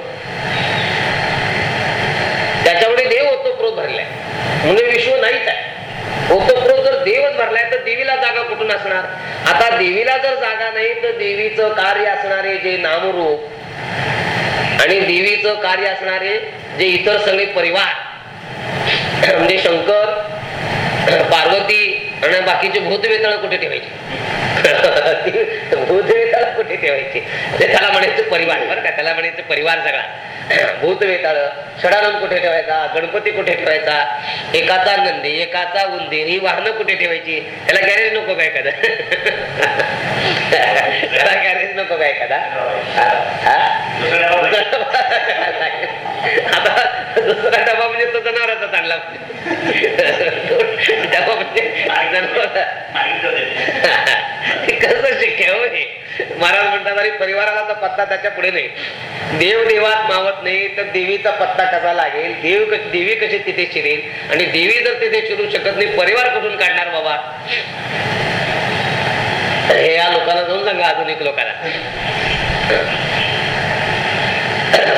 Speaker 1: त्याच्यामुळे देव ओतप्रोत भरलाय. म्हणजे विश्व नाहीच आहे. ओतप्रोत जर देवच भरलाय तर देवीला जागा कुठून असणार? आता देवीला जर जागा नाही तर देवीचं कार्य असणारे जे नामरूप आणि देवीचं कार्य असणारे जे इतर सगळे परिवार म्हणजे शंकर पार्वती आणि बाकीचे भूतवेताळ कुठे ठेवायचे? भूतवेताळ कुठे ठेवायचे? ते त्याला म्हणायचं परिवार बरं का? त्याला म्हणायचं परिवार सगळा. भूत वेताळ षडानंद कुठे ठेवायचा? गणपती कुठे ठेवायचा? एकाचा नंदी एकाचा उंदीर ही वाहनं कुठे ठेवायची? त्याला गॅरेज नको काय एखादा? त्याला गॅरेज नको काय एखादा? आता दुसरा डबा म्हणजे तो जनावराचा चांगला. डबा म्हणजे कसं शक्य हो हे? महाराज म्हणतात अरे परिवाराला पत्ता त्याच्या पुढे नाही. देव देवात मावत नाही तर देवीचा पत्ता कसा लागेल? देव देवी कशी तिथे शिरेल? आणि देवी जर तिथे शिरू शकत नाही परिवार कुठून काढणार बाबा? हे या लोकांना जाऊन सांगा आधुनिक लोकांना.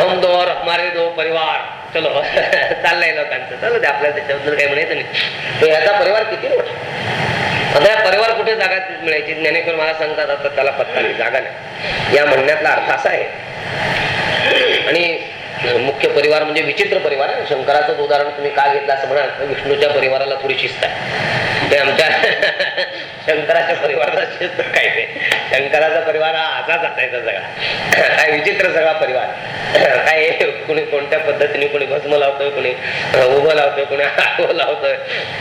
Speaker 1: हम दो और हमारे दो परिवार. चलो चाललंय लोकांचं. चलो ते आपल्याला त्याच्याबद्दल काही म्हणायचं नाही. तो याचा परिवार किती मोठा? आता परिवार कुठे जागा मिळायची? ज्ञानेश्वर मला सांगतात आता त्याला पत्ता नाही जागा नाही. या म्हणण्यातला अर्थ असा आहे आणि मुख्य परिवार म्हणजे विचित्र परिवार आहे. शंकराचं उदाहरण तुम्ही का घेतलं असं म्हणाल? विष्णूच्या परिवाराला थोडी शिस्त आहे. ते आमच्या शंकराच्या परिवाराला शिस्त काय ते शंकराचा परिवार हा असाच असायचा सगळा. काय विचित्र सगळा परिवार. काय कुणी कोणत्या पद्धतीने कोणी भस्म लावतोय कोणी उभं लावतोय कोणी आडवं लावतोय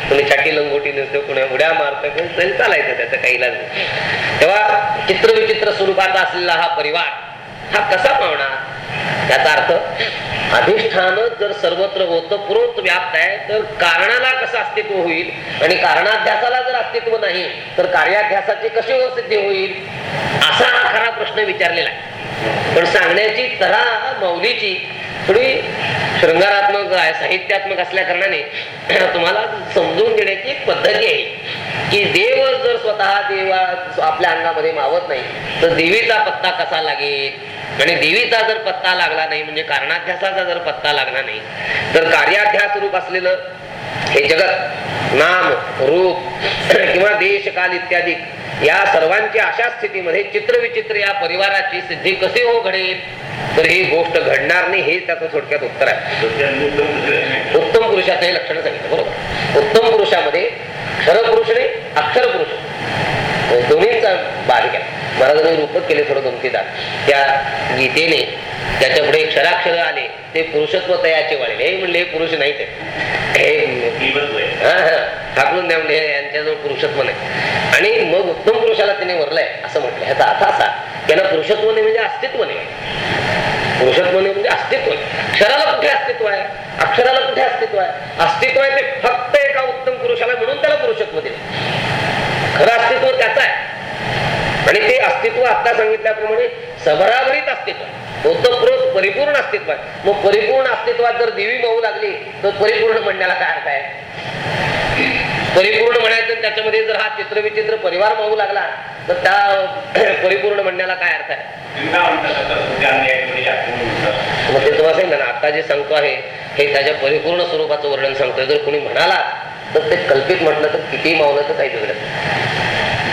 Speaker 1: कोणी छाटी लंगोटी नसतोय कोणी उड्या मारतोय कोणी तरी चालायचं त्याचं काही इलाज नाही. तेव्हा चित्र विचित्र स्वरूपाचा असलेला हा परिवार हा कसा पाहुणा त्याचा अर्थ अधिष्ठान जर सर्वत्र ओतप्रोत व्याप्त आहे तर कारणाला कसं अस्तित्व होईल? आणि कारणाध्यासाला जर अस्तित्व नाही तर कार्याध्यासाची कशी सिद्धी होईल? असा हा खरा प्रश्न विचारलेला आहे. पण सांगण्याची तरा मौलीची थोडी शृंगारात्मक आहे साहित्यात्मक असल्या कारणाने तुम्हाला समजून घेण्याची एक पद्धती आहे. की देव जर स्वतः देवा आपल्या अंगामध्ये मावत नाही तर देवीचा पत्ता कसा लागेल? आणि देवीचा जर पत्ता लागला नाही म्हणजे कारणाध्यासाचा जर पत्ता लागला नाही तर कार्याध्यास रूप असलेलं हे जगत नाम रूप किंवा देश काल इत्यादी या सर्वांची अशा स्थितीमध्ये चित्रविचित्र या परिवाराची सिद्धी कशी हो घडेल? तर ही गोष्ट घडणार नाही हे त्याचं थोडक्यात उत्तर आहे. उत्तम पुरुषाचं हे लक्षण सांगितलं बरोबर. उत्तम पुरुषामध्ये क्षर पुरुष नाही अक्षर पुरुष दोन्हीचा बारीक आहे. महाराजांनी रूपक केले थोडं दोन तीनदा त्या गीतेने त्याच्या पुढे क्षराक्षर आले ते पुरुषत्व तयाचे वाढेल. हे म्हणले हे पुरुष नाहीच आहे हे ठाकरून द्या म्हणजे यांच्याजवळ पुरुषत्व नाही. आणि मग उत्तम पुरुषाला त्याने वरलंय असं म्हटलं. ह्याचा अर्थ असा त्यांना पुरुषत्व नाही म्हणजे अस्तित्व नाही. पुरुषत्व नाही म्हणजे अस्तित्व नाही. क्षराला कुठे अस्तित्व आहे? अक्षराला कुठे अस्तित्व आहे? अस्तित्व आहे ते फक्त एका उत्तम पुरुषाला म्हणून त्याला पुरुषत्व दिलं. खरं अस्तित्व त्याचं आहे. आणि ते अस्तित्व आता सांगितल्याप्रमाणे सभराभरीत अस्तित्व. ओतप्रोत परिपूर्ण अस्तित्व आहे. मग परिपूर्ण अस्तित्वात जर देवी माऊ लागली तर परिपूर्ण म्हणण्याला काय अर्थ आहे? परिपूर्ण म्हणायचं त्याच्यामध्ये जर हा चित्रविचित्र परिवार माऊ लागला तर त्या परिपूर्ण म्हणण्याला काय अर्थ आहे? मग ते तुम्हाला सांगितलं ना आता जे सांगतो आहे हे त्याच्या परिपूर्ण स्वरूपाचं वर्णन सांगतोय जर कोणी म्हणाला तर ते कल्पित म्हटलं तर किती मावलं तर काही वेगळं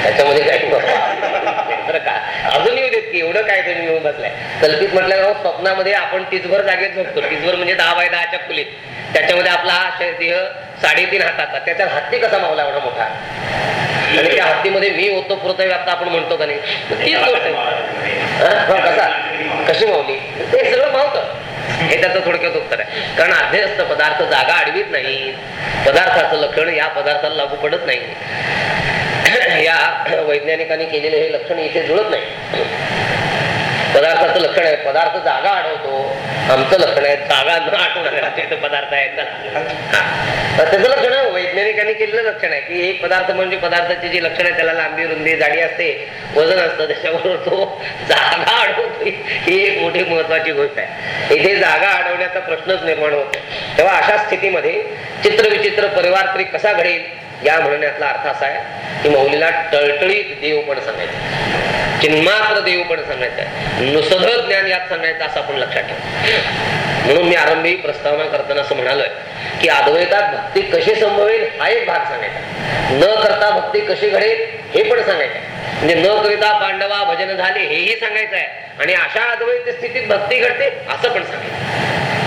Speaker 1: त्याच्यामध्ये काही बरं का अजून येऊ देत की एवढं काय तुम्ही येऊन बसलाय. कल्पित म्हटल्यावर हो, स्वप्नामध्ये आपण तीसभर जागेत झोपतो. तीसभर म्हणजे दहा बाय दहाच्या खोलीत. त्याच्यामध्ये आपला हा देह साडेतीन हाताचा. त्याच्यात हत्ती कसा मावला एवढा मोठा? आणि त्या हत्तीमध्ये मी होतो पुरता व्याप्त आपण म्हणतो का नाही? तीच गोष्ट कसा? कशी मावली? ते सगळं मावतं. हे त्याचं थोडक्यात उत्तर आहे. कारण अध्यस्त पदार्थ जागा अडवीत नाही पदार्थाचं लक्षण या पदार्थाला लागू पडत नाही या वैज्ञानिकांनी केलेले हे लक्षण इथे जुळत नाही. पदार्थाचं लक्षण आहे पदार्थ जागा अडवतो आमचं लक्षण आहे जागा न आठवणार पदार्थ आहे त्याचं लक्षण आहे, वैज्ञानिकांनी केलेलं लक्षण आहे की एक पदार्थ म्हणजे पदार्थाची जी लक्षण आहे त्याला लांबी रुंदी जाडी असते वजन असतं त्याच्याबरोबर तो जागा आढळतो. ही एक मोठी महत्वाची गोष्ट आहे. इथे जागा अडवण्याचा प्रश्नच निर्माण होतो तेव्हा अशा स्थितीमध्ये चित्रविचित्र परिवार तरी कसा घडेल? या म्हणण्यातला अर्थ असा आहे की मौलीला टळटळीत देव पण सांगायचं. चिन्मात्र देवपण सांगायचं. आहे नुसतं ज्ञान यात सांगायचं असं आपण लक्षात ठेव. म्हणून मी आरंभी प्रस्तावना करताना असं म्हणालोय की अद्वैतात भक्ती कशी संभवेल हा एक भाग सांगायचा. न करता भक्ती कशी घडेल हे पण सांगायचं आहे. म्हणजे न करिता पांडवा भजन झाले हेही सांगायचं आहे. आणि अशा अद्वैत स्थितीत भक्ती घडते असं पण सांगायचं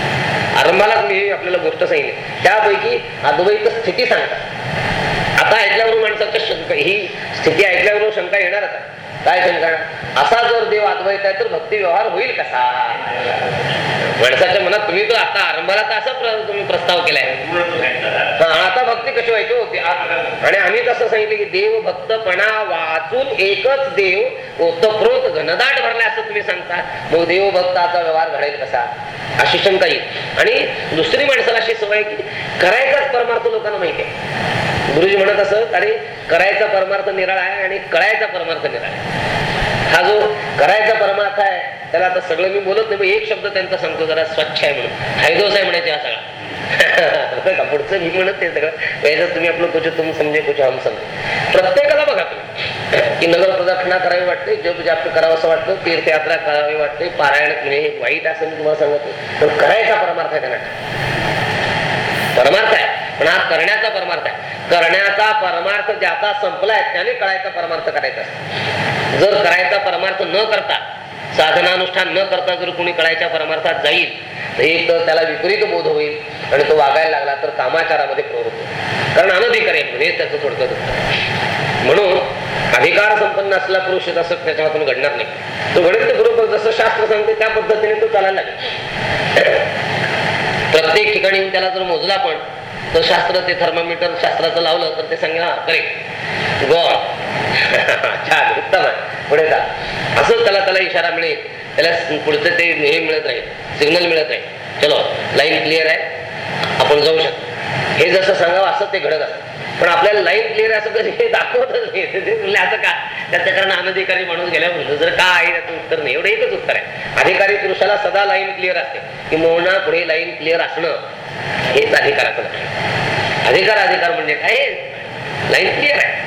Speaker 1: आरंभालाच मी आपल्याला गोष्ट सांगितली. त्यापैकी अद्वैत स्थिती सांगतात. आता ऐकल्यावर माणसाचं शंका ही स्थिती ऐकल्यावर शंका येणारच आहे काय शंका असा जर देव अद्वैत आहे तर भक्ती व्यवहार होईल कसा? माणसाच्या मनात तुम्ही तो आता आरंभाला तर असा तुम्ही प्रस्ताव केलाय. आता भक्ती कशी व्हायची होती आणि आम्ही कसं सांगितलं की देव भक्तपणा वाचून एकच देव ओतप्रोत घनदाट भरला असं तुम्ही सांगता. मग देव भक्ताचा व्यवहार घडेल कसा? अशी शंका येईल. आणि दुसरी माणसाला अशी सवय की करायचाच परमार्थ लोकांना माहिती आहे. गुरुजी म्हणत असत अरे करायचा परमार्थ निराळा आहे आणि कळायचा परमार्थ निराळा आहे. हा जो करायचा परमार्थ आहे त्याला आता सगळं मी बोलत नाही एक शब्द त्यांचा सांगतो जरा स्वच्छ आहे म्हणून. हायदोस आहे म्हणायचे हा सगळा. पुढचं मी म्हणत ते सगळं. यायचं तुम्ही आपलं कुछ तुम समजे कुछ हम समजे. प्रत्येकाला बघा तुम्ही. की नगर प्रदक्षिणा करावी वाटते जप जाप करावं असं वाटतं तीर्थयात्रा करावी वाटते पारायण म्हणजे हे वाईट असं मी तुम्हाला सांगत पण करायचा परमार्थ आहे त्यांना. परमार्थ आहे. पण हा करण्याचा परमार्थ आहे. करण्याचा परमार्थ ज्याचा संपलाय त्याने कळायचा परमार्थ करायचा असतो. जर करायचा परमार्थ न करता साधनानुष्ठान न करता जर कोणी कळायच्या परमार्थात जाईल तर एक तर त्याला विपरीत बोध होईल आणि तो वागायला लागला तर कामाचारामध्ये प्रवृत्त कारण अनधिकार आहे म्हणजे त्याचं थोडक्यात म्हणून अधिकार संपन्न असला पुरुष असं त्याच्या हातून घडणार नाही. तो घडेल तर बरोबर जसं शास्त्र सांगते त्या पद्धतीने तो चालायला लागेल. प्रत्येक ठिकाणी त्याला जर मोजला पण तर शास्त्र ते थर्मामीटर शास्त्राचं लावलं तर ते सांगेल हा करेक्ट छान उत्तम आहे. पुढे जा. असंच त्याला त्याला इशारा मिळेल. त्याला पुढचं ते हे मिळत राहील सिग्नल मिळत राहील चलो लाईन क्लिअर आहे. आपण जाऊ शकतो. हे जसं सांगावं असं ते घडत असतं. पण आपल्याला लाईन क्लिअर असं कधी हे दाखवतच नाही. ते- असं का? त्याचं कारण अनधिकारी माणूस गेल्यावर जर का आहे त्याचं उत्तर नाही. एवढं एकच उत्तर आहे. अधिकारी पुरुषाला सदा लाईन क्लिअर असते. की मोहना पुढे लाईन क्लिअर असणं हेच अधिकाराचं म्हटलं. अधिकार अधिकार म्हणजे काय? लाईन क्लिअर आहे.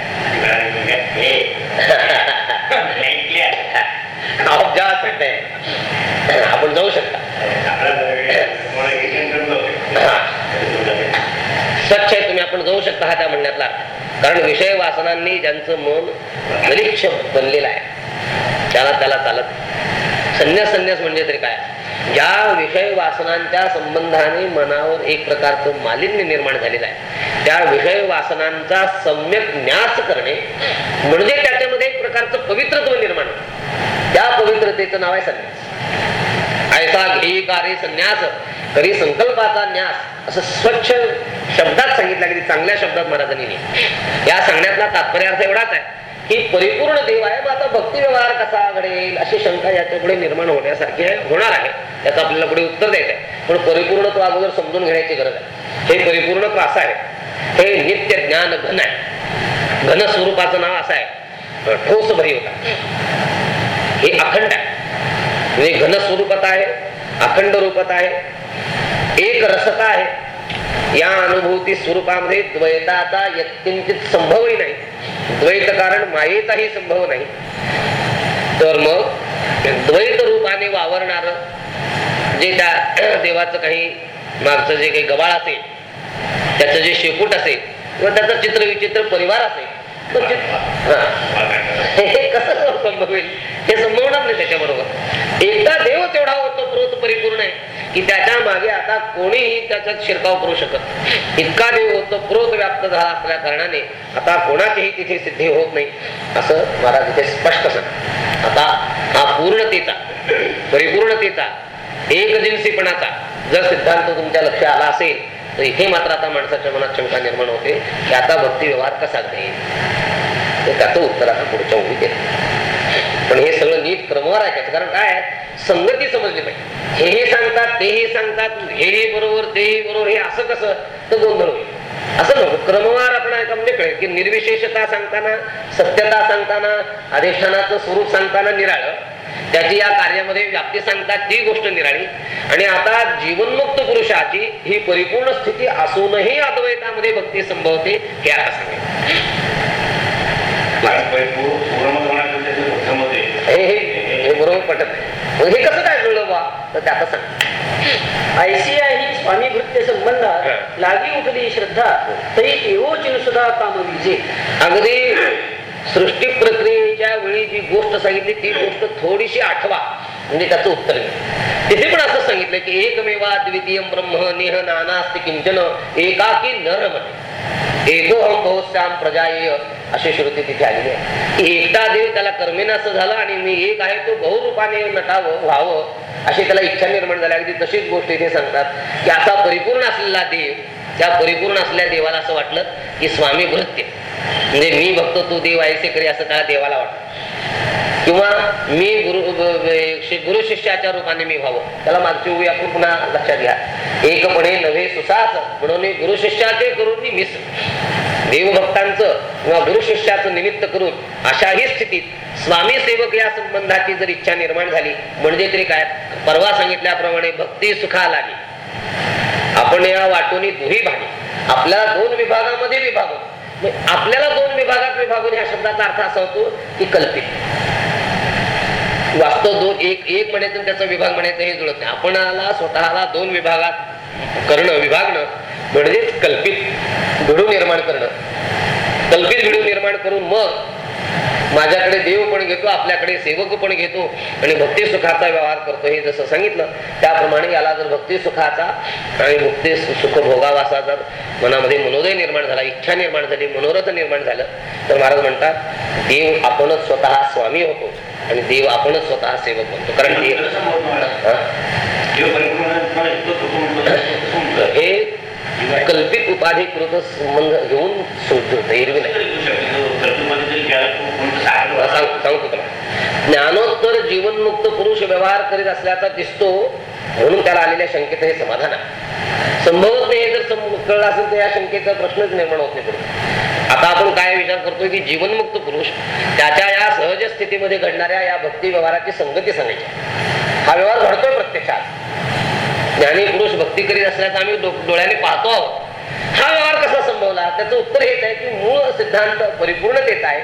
Speaker 1: आप जा सकते आपण जाऊ शकता. स्वच्छ आहे तुम्ही आपण जाऊ शकता हा त्या म्हणण्यातला कारण विषय वासनांनी ज्यांचं मन निरीक्ष बनलेलं आहे त्याला त्याला चालत संन्यास संन्यास म्हणजे तरी काय? ज्या विषय वासनांच्या संबंधाने मनावर एक प्रकारचं मालिन्य निर्माण झालेलं आहे. त्या विषय वासनांचा सम्यक न्यास करणे म्हणजे त्याच्यामध्ये एक प्रकारचं पवित्रत्व निर्माण त्या पवित्रतेचं नाव आहे संन्यास. ऐसा घेई कार्य संन्यास करी संकल्पाचा न्यास. असं स्वच्छ शब्दात सांगितलं की चांगल्या शब्दात महाराजांनी या सांगण्यातला तात्पर्य अर्थ एवढाच आहे. की परिपूर्ण देव आहे मग आता भक्ती व्यवहार कसा घडेल? अशी शंका याच्यापुढे निर्माण होण्यासारखी आहे होणार आहे. त्याचं आपल्याला पुढे उत्तर द्यायचं आहे. पण परिपूर्ण तो अगोदर समजून घेण्याची गरज आहे. हे परिपूर्णत्व असं आहे. हे नित्य ज्ञान घन आहे. घन स्वरूपाचं नाव असं आहे. ठोस भरी होता. हे अखंड आहे. म्हणजे घन स्वरूपात आहे अखंड रूपात आहे. एक रसता आहे. या अनुभूती स्वरूपामध्ये द्वैताचा यत्किंचित संभवही नाही. द्वैत कारण मायेचाही संभव नाही. तर मग द्वैत रूपाने वावरणार जे त्या देवाचं काही मागचं जे काही गबाळ असेल त्याचं जे शेपूट असेल किंवा त्याचा चित्र विचित्र परिवार असेल हे. कसं संभवेल हे संभवणार नाही त्याच्याबरोबर. एकदा देव तेवढा होतो प्रोत परिपूर्ण आहे. की त्याच्यामागे आता कोणीही त्याच्यात शिरकाव करू शकत इतका देव होतो क्रोध व्याप्त झाला असल्या कारणाने आता कोणाचीही तिथे सिद्धी होत नाही असं महाराज इथे स्पष्ट सांग आता हा पूर्णतेचा परिपूर्णतेचा एक दिवसीपणाचा जर सिद्धांत तुमच्या लक्ष आला असेल तर इथे मात्र आता माणसाच्या मनात शंका निर्माण होते की आता भक्ती व्यवहार कसा घडेल तर त्याचं उत्तर आता पुढच्या उभी पण हे सगळं नीट क्रमवार आहे त्याचं कारण काय आहे? संगती समजली पाहिजे. हेही सांगतात ते हे सांगतात हे बरोबर तेही बरोबर हे असं कसं? तर गोंधळ होईल असं नको. क्रमवार आपण ऐका म्हणजे कळेल की निर्विशेषता सांगताना सत्यता सांगताना अधिष्ठानाचं स्वरूप सांगताना निराळ. त्याची या कार्यामध्ये व्याप्ती सांगतात ती गोष्ट निराळी. आणि आता जीवनमुक्त पुरुषाची ही परिपूर्ण स्थिती असूनही अद्वैतामध्ये भक्ती संभवते हे आता सांगेल हे हे हे बरोबर पटत हे कसं काय जुळलं बा तर ते आता सांग.
Speaker 2: ऐसिया ही स्वामी भृत्य संबंधात लागी उठली श्रद्धा तरी एवोचिन सुद्धा काम विजे
Speaker 1: अगदी सृष्टी प्रक्रियेच्या वेळी जी गोष्ट सांगितली ती गोष्ट थोडीशी आठवा. म्हणजे त्याचं उत्तर घ्या तिथे पण असं सांगितलं की एकमेवा द्वितीय ब्रह्म नेह नानास्ति किंचन एकाकी न म्हणे एकोहम हम प्रजाय अशी श्रुती तिथे आलेली आहे. एकटा देव त्याला कर्मेनास झालं आणि मी एक आहे तो बहुरूपाने नटावं व्हावं अशी त्याला इच्छा निर्माण झाली. अगदी तशीच गोष्ट इथे सांगतात की असा परिपूर्ण असलेला देव त्या परिपूर्ण असलेल्या देवाला असं वाटलं की स्वामी भृत्य म्हणजे मी बघतो तू देव आहेसे करी असं त्याला देवाला वाटत. किंवा मी गुरु गुरु शिष्याच्या रूपाने मी व्हावं. त्याला मागची उभी आपण पुन्हा लक्षात घ्या. एकपणे नव्हे सुसास म्हणून गुरु शिष्याचे करून मिस. देवभक्तांचं किंवा गुरु शिष्याचं निमित्त करून अशाही स्थितीत स्वामी सेवक या संबंधाची जर इच्छा निर्माण झाली म्हणजे तरी काय? परवा सांगितल्याप्रमाणे भक्ती सुखा लागली आपण या वाटोनी दुही भागी. आपल्या दोन विभागामध्ये विभागून आपल्याला दोन विभागात विभागून या शब्दाचा अर्थ असा होतो की कल्पित. वास्तव दोन एक एक म्हणायचं त्याचा विभाग म्हणायचं हे जुळत नाही. आपणाला स्वतःला दोन विभागात करणं विभागणं म्हणजेच कल्पित घडून निर्माण करणं. कल्पित घडून निर्माण करून मग माझ्याकडे देव पण घेतो आपल्याकडे सेवक पण घेतो आणि भक्ती सुखाचा व्यवहार करतो हे जसं सांगितलं त्याप्रमाणे याला जर भक्ती सुखाचा आणि मुक्ती सुख भोगावासा जर मनामध्ये मनोदय निर्माण झाला इच्छा निर्माण झाली मनोरथ निर्माण झालं तर महाराज म्हणतात देव आपणच स्वतः स्वामी होतो आणि देव आपणच स्वतः सेवक बनतो कारण देव हा? हे कल्पित उपाधिकृत संबंध घेऊन शोधतो एरवी नाही सांगतो ज्ञानोत्तर जीवनमुक्त पुरुष व्यवहार करीत असल्याचा दिसतो म्हणून त्याला आलेल्या शंकेत हे समाधान आहे. संभवत नाही हे जर कळलं असेल तर या शंकेचा प्रश्नच निर्माण होत नाही आता आपण काय विचार करतोय की जीवनमुक्त पुरुष त्याच्या या सहज स्थितीमध्ये घडणाऱ्या या भक्ती व्यवहाराची संगती सांगायची. हा व्यवहार घडतोय प्रत्यक्षात. ज्ञानी पुरुष भक्ती करीत असल्याचं आम्ही डोळ्याने पाहतो आहोत. हा व्यवहार कसा संभवला? त्याचं उत्तर हेच आहे की मूळ सिद्धांत परिपूर्णतेत आहे.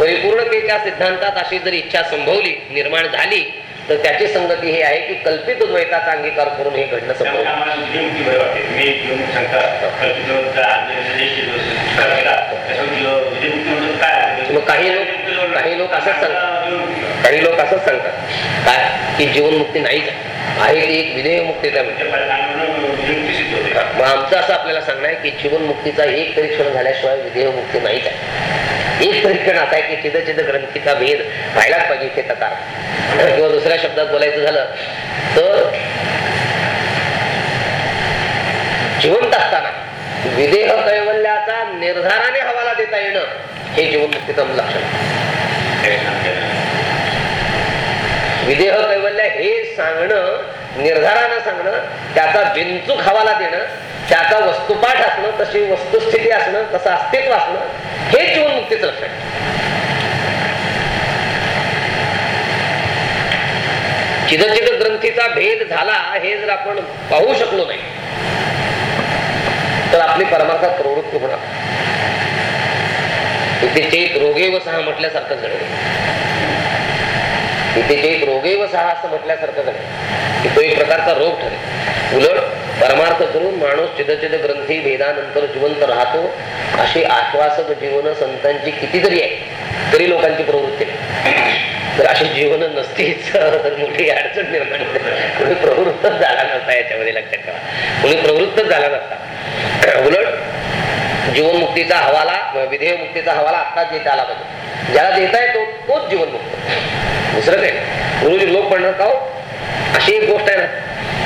Speaker 1: परिपूर्णतेच्या सिद्धांतात अशी जर इच्छा संभवली निर्माण झाली तर त्याची संगती हे आहे की कल्पित द्वैताचा अंगीकार करून हे घडणं संभवलं मग काही लोक काही लोक असंच सांगतात. काही लोक असंच सांगतात. काय? की जीवनमुक्ती नाहीच आहे ती एक विधेय मुक्तीचा मग आमचं असं आपल्याला सांगणं आहे की जीवनमुक्तीचा एक तरी क्षण झाल्याशिवाय विधेय मुक्ती नाहीच आहे. एक तरी क्षण असा आहे की चिदचिद ग्रंथीचा भेद व्हायलाच पाहिजे इथे तकार किंवा दुसऱ्या शब्दात बोलायचं झालं तर जिवंत असताना विदेह कैवल्याचा निर्धाराने हवाला देता येणं हे जीवनमुक्तीचं लक्षण आहे. विदेह कैवल्य हे सांगणं निर्धारानं सांगणं त्याचा बिनचूक हवाला देणं त्याचा वस्तुपाठ असणं तशी वस्तुस्थिती असणं तसं अस्तित्व असणं हे जीवनमुक्तीचं लक्षण चिदचिद ग्रंथीचा भेद झाला हे जर आपण पाहू शकलो नाही तर आपली परमार्थात प्रवृत्ती होणार. ते चेत रोगे व सहा म्हटल्यासारखं घडेल तिथे चेत रोगे सहा असं म्हटल्यासारखं घडेल की तो एक प्रकारचा रोग ठरेल. उलट परमार्थ करून माणूस चिदचिद ग्रंथी भेदानंतर जिवंत राहतो अशी आश्वासक जीवन संतांची कितीतरी आहे तरी लोकांची प्रवृत्ती तर अशी जीवन नसतीच तर मोठी अडचण निर्माण कोणी प्रवृत्तच झाला नसता याच्यामध्ये लक्षात ठेवा. कोणी प्रवृत्तच झाला नसता. उलट जीवनमुक्तीचा हवाला विधेयमुक्तीचा हवाला आत्ताच देता आला पाहिजे. ज्याला देताय तो तोच जीवनमुक्त. दुसरं काय? गुरुजी लोक म्हणणार का अशी एक गोष्ट आहे ना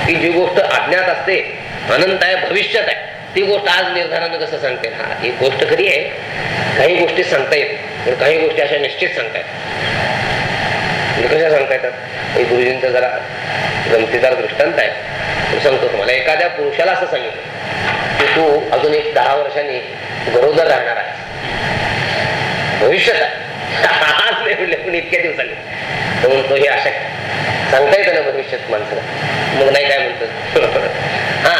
Speaker 1: की जी गोष्ट अज्ञात असते अनंत आहे भविष्यात आहे ती गोष्ट आज निर्धारानं कसं सांगते हा ही गोष्ट खरी आहे. काही गोष्टी सांगता येत पण काही गोष्टी अशा निश्चित सांगता येत म्हणजे कशा सांगता येतात? हे गुरुजींचा जरा गमतीदार दृष्टांत आहे. मी सांगतो तुम्हाला एखाद्या पुरुषाला असं सांगितलं की तू अजून एक दहा वर्षांनी गरोदर राहणार आहे भविष्यात आहे. आज नाही म्हणले पण इतक्या दिवसांनी. तर म्हणतो हे अशा सांगता येतं ना भविष्यात माणसाला. मग नाही काय म्हणतो? हा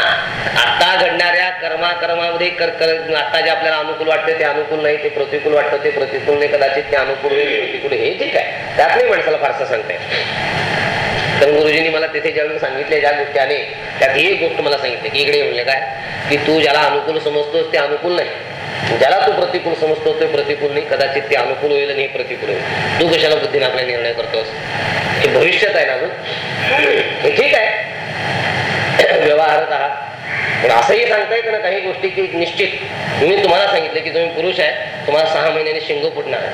Speaker 1: आता घडणाऱ्या कर्मा कर्मामध्ये कर कर आता जे आपल्याला अनुकूल वाटतं ते अनुकूल नाही ते प्रतिकूल वाटतं ते प्रतिकूल नाही कदाचित ते अनुकूल होईल प्रतिकूल हे ठीक आहे. त्यात नाही माणसाला फारसं सांगता येत तर गुरुजींनी मला तिथे ज्यावेळी सांगितले ज्या गोष्टी आले त्यात ही एक गोष्ट मला सांगितली की इकडे म्हणले काय? की तू ज्याला अनुकूल समजतोस ते अनुकूल नाही. ज्याला तू प्रतिकूल समजतो ते प्रतिकूल नाही. कदाचित ते अनुकूल होईल आणि हे प्रतिकूल होईल. तू कशाला बुद्धीने आपला निर्णय करतोस? हे भविष्यात आहे ना अजून? हे ठीक आहे. व्यवहारात आहात. पण असंही सांगता येतं ना काही गोष्टी की निश्चित. मी तुम्हाला सांगितलं की तुम्ही पुरुष आहे तुम्हाला सहा महिन्याने शिंग फुटणार आहे.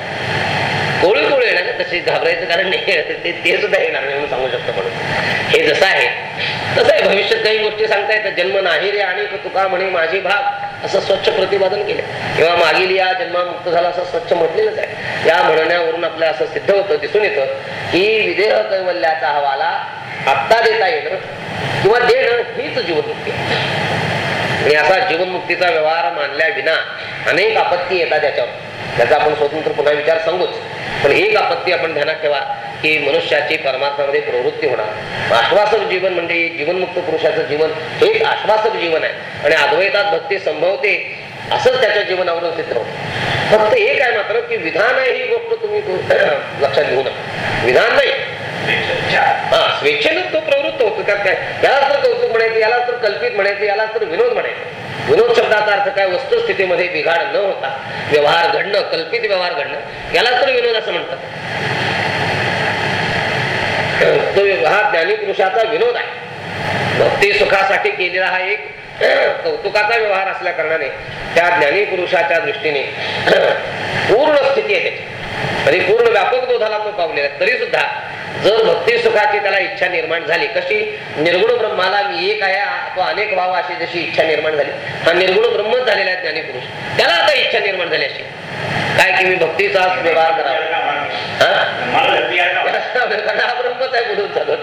Speaker 1: कोळी कोळी तशी घाबरायचं कारण नाही ते सुद्धा येणार नाही म्हणून सांगू शकतो म्हणून. हे जसं आहे तसं आहे. भविष्यात काही गोष्टी सांगता येतात. जन्म नाही रे आणि तुका म्हणे माझी भाग? असं स्वच्छ प्रतिपादन केलं. किंवा मागील या जन्मामुक्त झाला असं स्वच्छ म्हटलेलंच आहे. या म्हणण्यावरून आपल्याला असं सिद्ध होतं दिसून येतं की विदेह कैवल्याचा हवाला आत्ता देता येणं किंवा देणं हीच जीवनमुक्ती आहे. आणि असा जीवनमुक्तीचा व्यवहार मानल्या विना अनेक आपत्ती येतात त्याच्यावर त्याचा आपण स्वतंत्र पुन्हा विचार सांगूच. पण एक आपत्ती आपण ध्यानात ठेवा की मनुष्याची परमार्थामध्ये प्रवृत्ती होणार. आश्वासक जीवन म्हणजे जीवनमुक्त पुरुषाचं जीवन हे एक आश्वासक जीवन आहे. आणि अद्वैतात भक्ती संभवते असंच त्याच्या जीवनावरून चित्र होतं. फक्त एक आहे मात्र की विधान आहे ही गोष्ट तुम्ही लक्षात घेऊ नका. विधान नाही. हा स्वेच्छेनं तो प्रवृत्त होतो. त्यात काय? याला तर कौतुक म्हणायचं याला तर कल्पित म्हणायचं याला तर विनोद म्हणायचं. विनोद शब्दाचा अर्थ काय? वस्तुस्थितीमध्ये बिघाड न होता व्यवहार घडणं कल्पित व्यवहार घडणं याला तर विनोद असं म्हणतात. तो हा ज्ञानी पुरुषाचा विनोद आहे. भक्ती सुखासाठी केलेला हा एक कौतुकाचा व्यवहार असल्या कारणाने त्या ज्ञानी पुरुषाच्या दृष्टीने पूर्ण स्थिती आहे त्याची. तरी पूर्ण व्यापक बोधाला तो पावलेला. तरी सुद्धा जर भक्ती सुखाची त्याला इच्छा निर्माण झाली कशी? निर्गुण ब्रह्माला मी एक आहे तो अनेक व्हावा अशी जशी इच्छा निर्माण झाली. हा निर्गुण ब्रह्मच झालेला आहे ज्ञानी पुरुष. त्याला आता इच्छा निर्माण झाली अशी. काय की मी भक्तीचा व्यवहार करावा. ब्रह्मच आहे म्हणून चालत.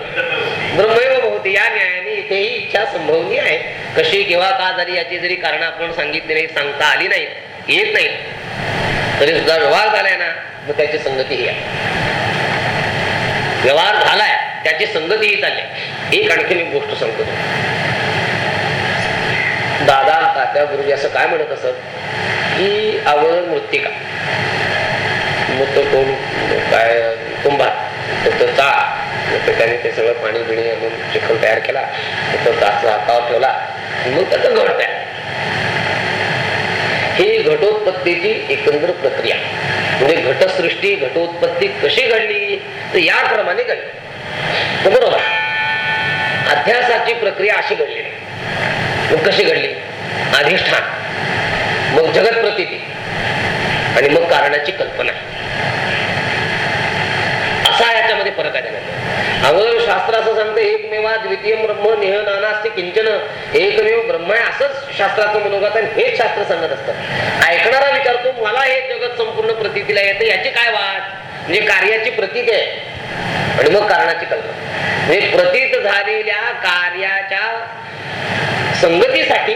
Speaker 1: ब्रह्मैव भवती या न्यायाने इथेही इच्छा संभवनी आहे. कशी किंवा का झाली याची जरी कारण आपण सांगितली नाही सांगता आली नाही येत नाही तरी सुद्धा व्यवहार झालाय ना मग त्याची संगती ही आहे. व्यवहार झालाय त्याची संगती ही चालली एक आणखीन एक गोष्ट सांगतो. दादा तात्या गुरुजी असं काय म्हणत असत? की आवड मृत्तिका मग तो कोण? काय? कुंभार. तर चा मग त्याने ते सगळं पाणी बिणी आणून चिकन तयार केला तो चाचा हातावर ठेवला मग त्याचं घट तयार ही घटोत्पत्तीची एकंदर प्रक्रिया. म्हणजे घटसृष्टी घटोत्पत्ती कशी घडली तर या क्रमाने घडली बरोबर. अध्यासाची प्रक्रिया अशी घडली. मग कशी घडली? अधिष्ठान. मग जगत प्रतिती. आणि मग कारणाची कल्पना असा याच्यामध्ये फरक आहे त्यामध्ये अगोदर शास्त्र असं सांगतं एकमेवा द्वितीय ब्रह्म नेह नानास्ती किंचन एकमेव ब्रह्म आहे असंच शास्त्राचं मनोगत आहे हेच शास्त्र सांगत असतं. ऐकणारा विचारतो मला हे जगत संपूर्ण प्रतीला येतं याची काय वाट? म्हणजे कार्याची प्रतीक आहे. आणि मग कारणाची कल्पना. म्हणजे प्रतीत झालेल्या कार्याच्या संगतीसाठी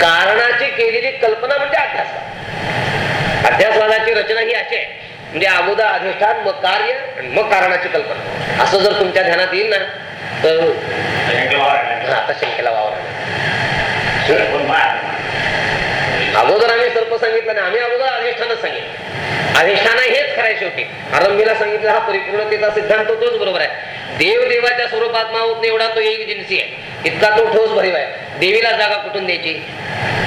Speaker 1: कारणाची केलेली कल्पना म्हणजे अध्यास अध्यासवादाची रचना ही अशी आहे. म्हणजे अगोदर अधिष्ठान मग कार्य आणि मग कारणाची कल्पना. असं जर तुमच्या ध्यानात येईल ना तर आता शंकेला वावर अगोदर आम्ही सर्प सांगितलं नाही आम्ही अगोदर अधिष्ठान हेच खरंय शेवटी आरंभीला सांगितलं हा परिपूर्णतेचा सिद्धांत तोच बरोबर आहे. देव देवाच्या स्वरूपात मावत एवढा तो एक जिन्सी आहे. इतका तो ठोस भरीव आहे. देवीला जागा कुठून द्यायची?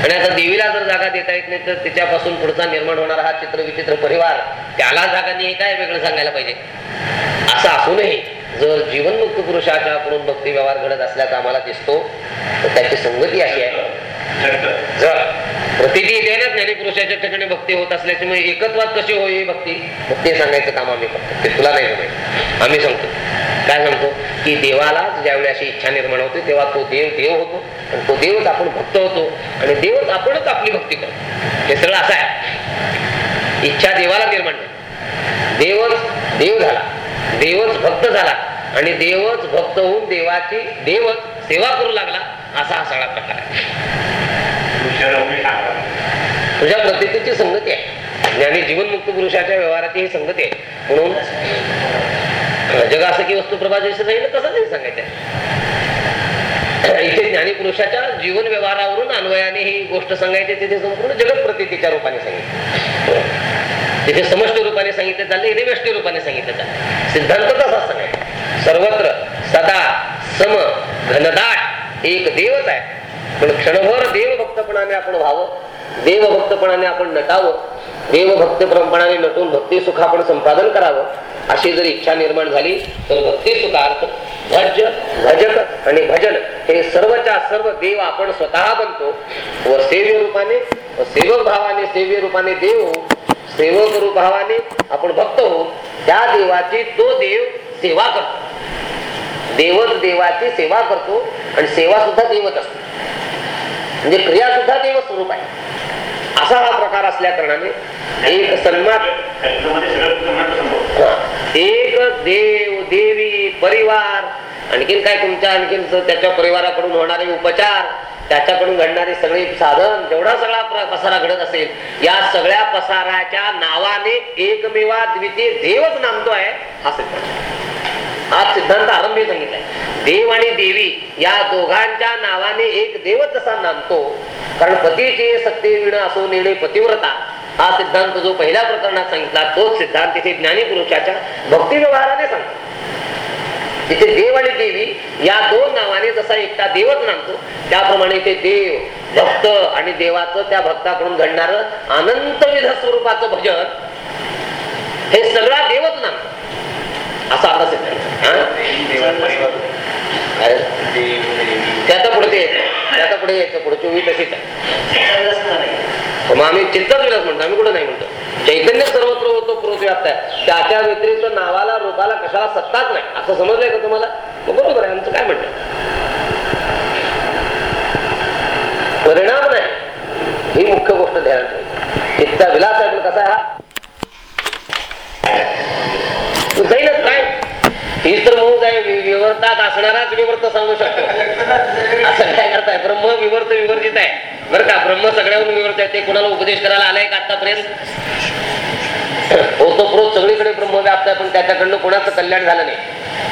Speaker 1: आणि आता देवीला जर जागा देता येत नाही तर तिच्यापासून पुढचा निर्माण होणारा हा चित्र विचित्र परिवार त्याला जागा नाही काय वेगळं सांगायला पाहिजे? असं असूनही जर जीवनमुक्त पुरुषाच्याकडून भक्ती व्यवहार घडत असल्याचा आम्हाला दिसतो तर त्याची संगती अशी आहे. प्रतिती येते ना ज्ञानीपुरुषाच्या ठिकाणी भक्ती होत असल्याच्यामुळे एकत्वात कशी होई ही भक्ती? भक्ती ते सांगायचं काम आम्ही करतो. ते तुला नाही जमायचं आम्ही सांगतो. काय सांगतो? की देवाला ज्यावेळी अशी इच्छा निर्माण होते तेव्हा तो देव देव होतो. आणि तो देवच आपण भक्त होतो. आणि देवच आपणच आपली भक्ती करतो. हे सरळ असं आहे. इच्छा देवाला निर्माण झाली. देवच देव झाला. देवच भक्त झाला. आणि देवच भक्त होऊन देवाची देवच सेवा करू लागला. असा हा सगळा प्रकार आहे. तुझ्या पद्धतीची संगती आहे. ज्ञानी जीवनमुक्त पुरुषाच्या व्यवहाराची ही संगती आहे. म्हणून जगासकी की वस्तू प्रभा जाईल तसंच सांगायचं? इथे ज्ञानी पुरुषाच्या जीवन व्यवहारावरून अन्वयाने ही गोष्ट सांगायची तिथे संपूर्ण जगत प्रतीच्या रूपाने सांगितलं. तिथे समष्ट रूपाने सांगितलं चालले इथे व्यष्टी रूपाने सांगितलं चाललं सिद्धांत तसाच सांगायचा. सर्वत्र सदा सम घनदाट एक देवच आहे. पण क्षणभर देवभक्तपणाने आपण व्हावं देवभक्तपणाने आपण नटावं देवभक्तपणाने नटून भक्ती सुख आपण संपादन करावं अशी जर इच्छा निर्माण झाली तर भक्ती सुखार्थ भज भजक आणि भजन हे सर्वच्या सर्व देव आपण स्वतः बनतो. व सेव्य रूपाने व सेवक भावाने सेव्य रूपाने देव होऊ सेवक रूपाने भावाने आपण भक्त होऊ त्या देवाची तो देव सेवा करतो. देवच देवाची सेवा करतो आणि सेवा सुद्धा देवच असतो. म्हणजे क्रिया सुद्धा देव स्वरूप आहे. असा हा प्रकार असल्या कारणाने एक सन्मान एक देव देवी परिवार आणखीन काय तुमच्या आणखीन त्याच्या परिवाराकडून होणारे उपचार त्याच्याकडून घडणारे सगळे साधन जेवढा सगळा पसारा घडत असेल या सगळ्या पसाराच्या नावाने एकमेवा द्वितीय देवच नामतो आहे हा सिद्धांत. हा सिद्धांत आरंभी सांगितलाय. देव आणि देवी या दोघांच्या नावाने एक देवच जसा नांदतो कारण पतीचे सत्य विण असो निर्णय पतिव्रता हा सिद्धांत जो पहिल्या प्रकरणात सांगितला तोच सिद्धांत तिथे ज्ञानी पुरुषाच्या भक्ती व्यवहाराने सांगतो. तिथे देव आणि देवी या दोन नावाने जसा एकटा देवच नांदतो त्याप्रमाणे ते देव भक्त आणि देवाचं त्या भक्ताकडून घडणार अनंत विध स्वरूपाचं भजन हे सगळा देवच नांदतो. असा आपला सिद्धांत. त्याचा पुढे ते यायचं त्याचा पुढे यायचं पुढे चोवीस तशीच आहे. मग आम्ही चित्तच विलास म्हणतो आम्ही कुठं नाही म्हणतो. चैतन्य सर्वत्र होतो पुरुष आहे. त्याच्या व्यतिरिक्त नावाला रूपाला कशाला सत्ताच नाही. असं समजलंय का तुम्हाला? मग बरोबर आहे आमचं काय म्हणतं परिणाम नाही. ही मुख्य गोष्ट ध्यानात ठेवायची. चित्ता विलास आहे कसा आहे हा? तू जाईलच काय? हीच तर मूळ आहे विवर्तात असणाराच विवर्त सांगू शकतो. असं काय करताय? ब्रह्म विवर्त विवर्जित आहे. बरं का? ब्रह्म सगळ्याहून विवर्त आहे. ते कुणाला उपदेश करायला आलाय का आतापर्यंत? हो, ओतप्रोत सगळीकडे ब्रह्म व्याप्त आहे पण त्याच्याकडनं कोणाचं कल्याण झालं नाही.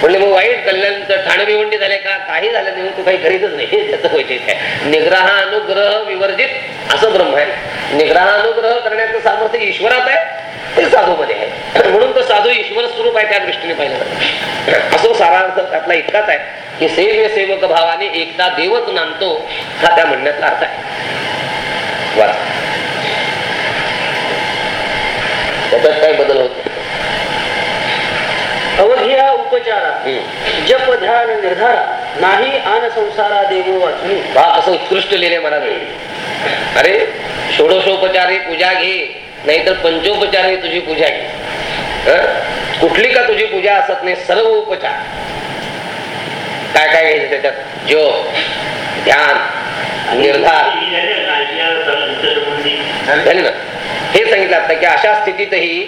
Speaker 1: म्हणले मग वाईट कल्याण ठाणे भिवंडी झाले का? काही झालं नाही तू काही करीतच नाही. त्याचं वैशिष्ट्य आहे. निग्रह अनुग्रह विवर्जित असं ब्रह्म आहे. निग्रह अनुग्रह करण्याचं सामर्थ्य ईश्वरात आहे. ते साधू मध्ये आहे म्हणून तो साधू ईश्वर स्वरूप आहे त्या दृष्टीने पाहिलं. जातं. असं सारार्थ त्यातला इतकाच आहे की सेव्य सेवक भावाने एकटा देवच नांदतो हा त्या म्हणण्यातला अर्थ आहे. त्याच्यात काय बदल होत?
Speaker 2: अवघ्या उपचारा. जप ध्यान निर्धारा नाही आन संसारा देवो वाचून
Speaker 1: कसं उत्कृष्ट लिहिले मला अरे षोडशोपचारे पूजा घे. नाहीतर ही तुझी पूजा आहे. कुठली का तुझी पूजा असत नाही सर्व उपचार. काय काय घ्यायचं त्याच्यात? जो ध्यान निर्धार. झाले. ना हे सांगितलं आता की अशा स्थितीतही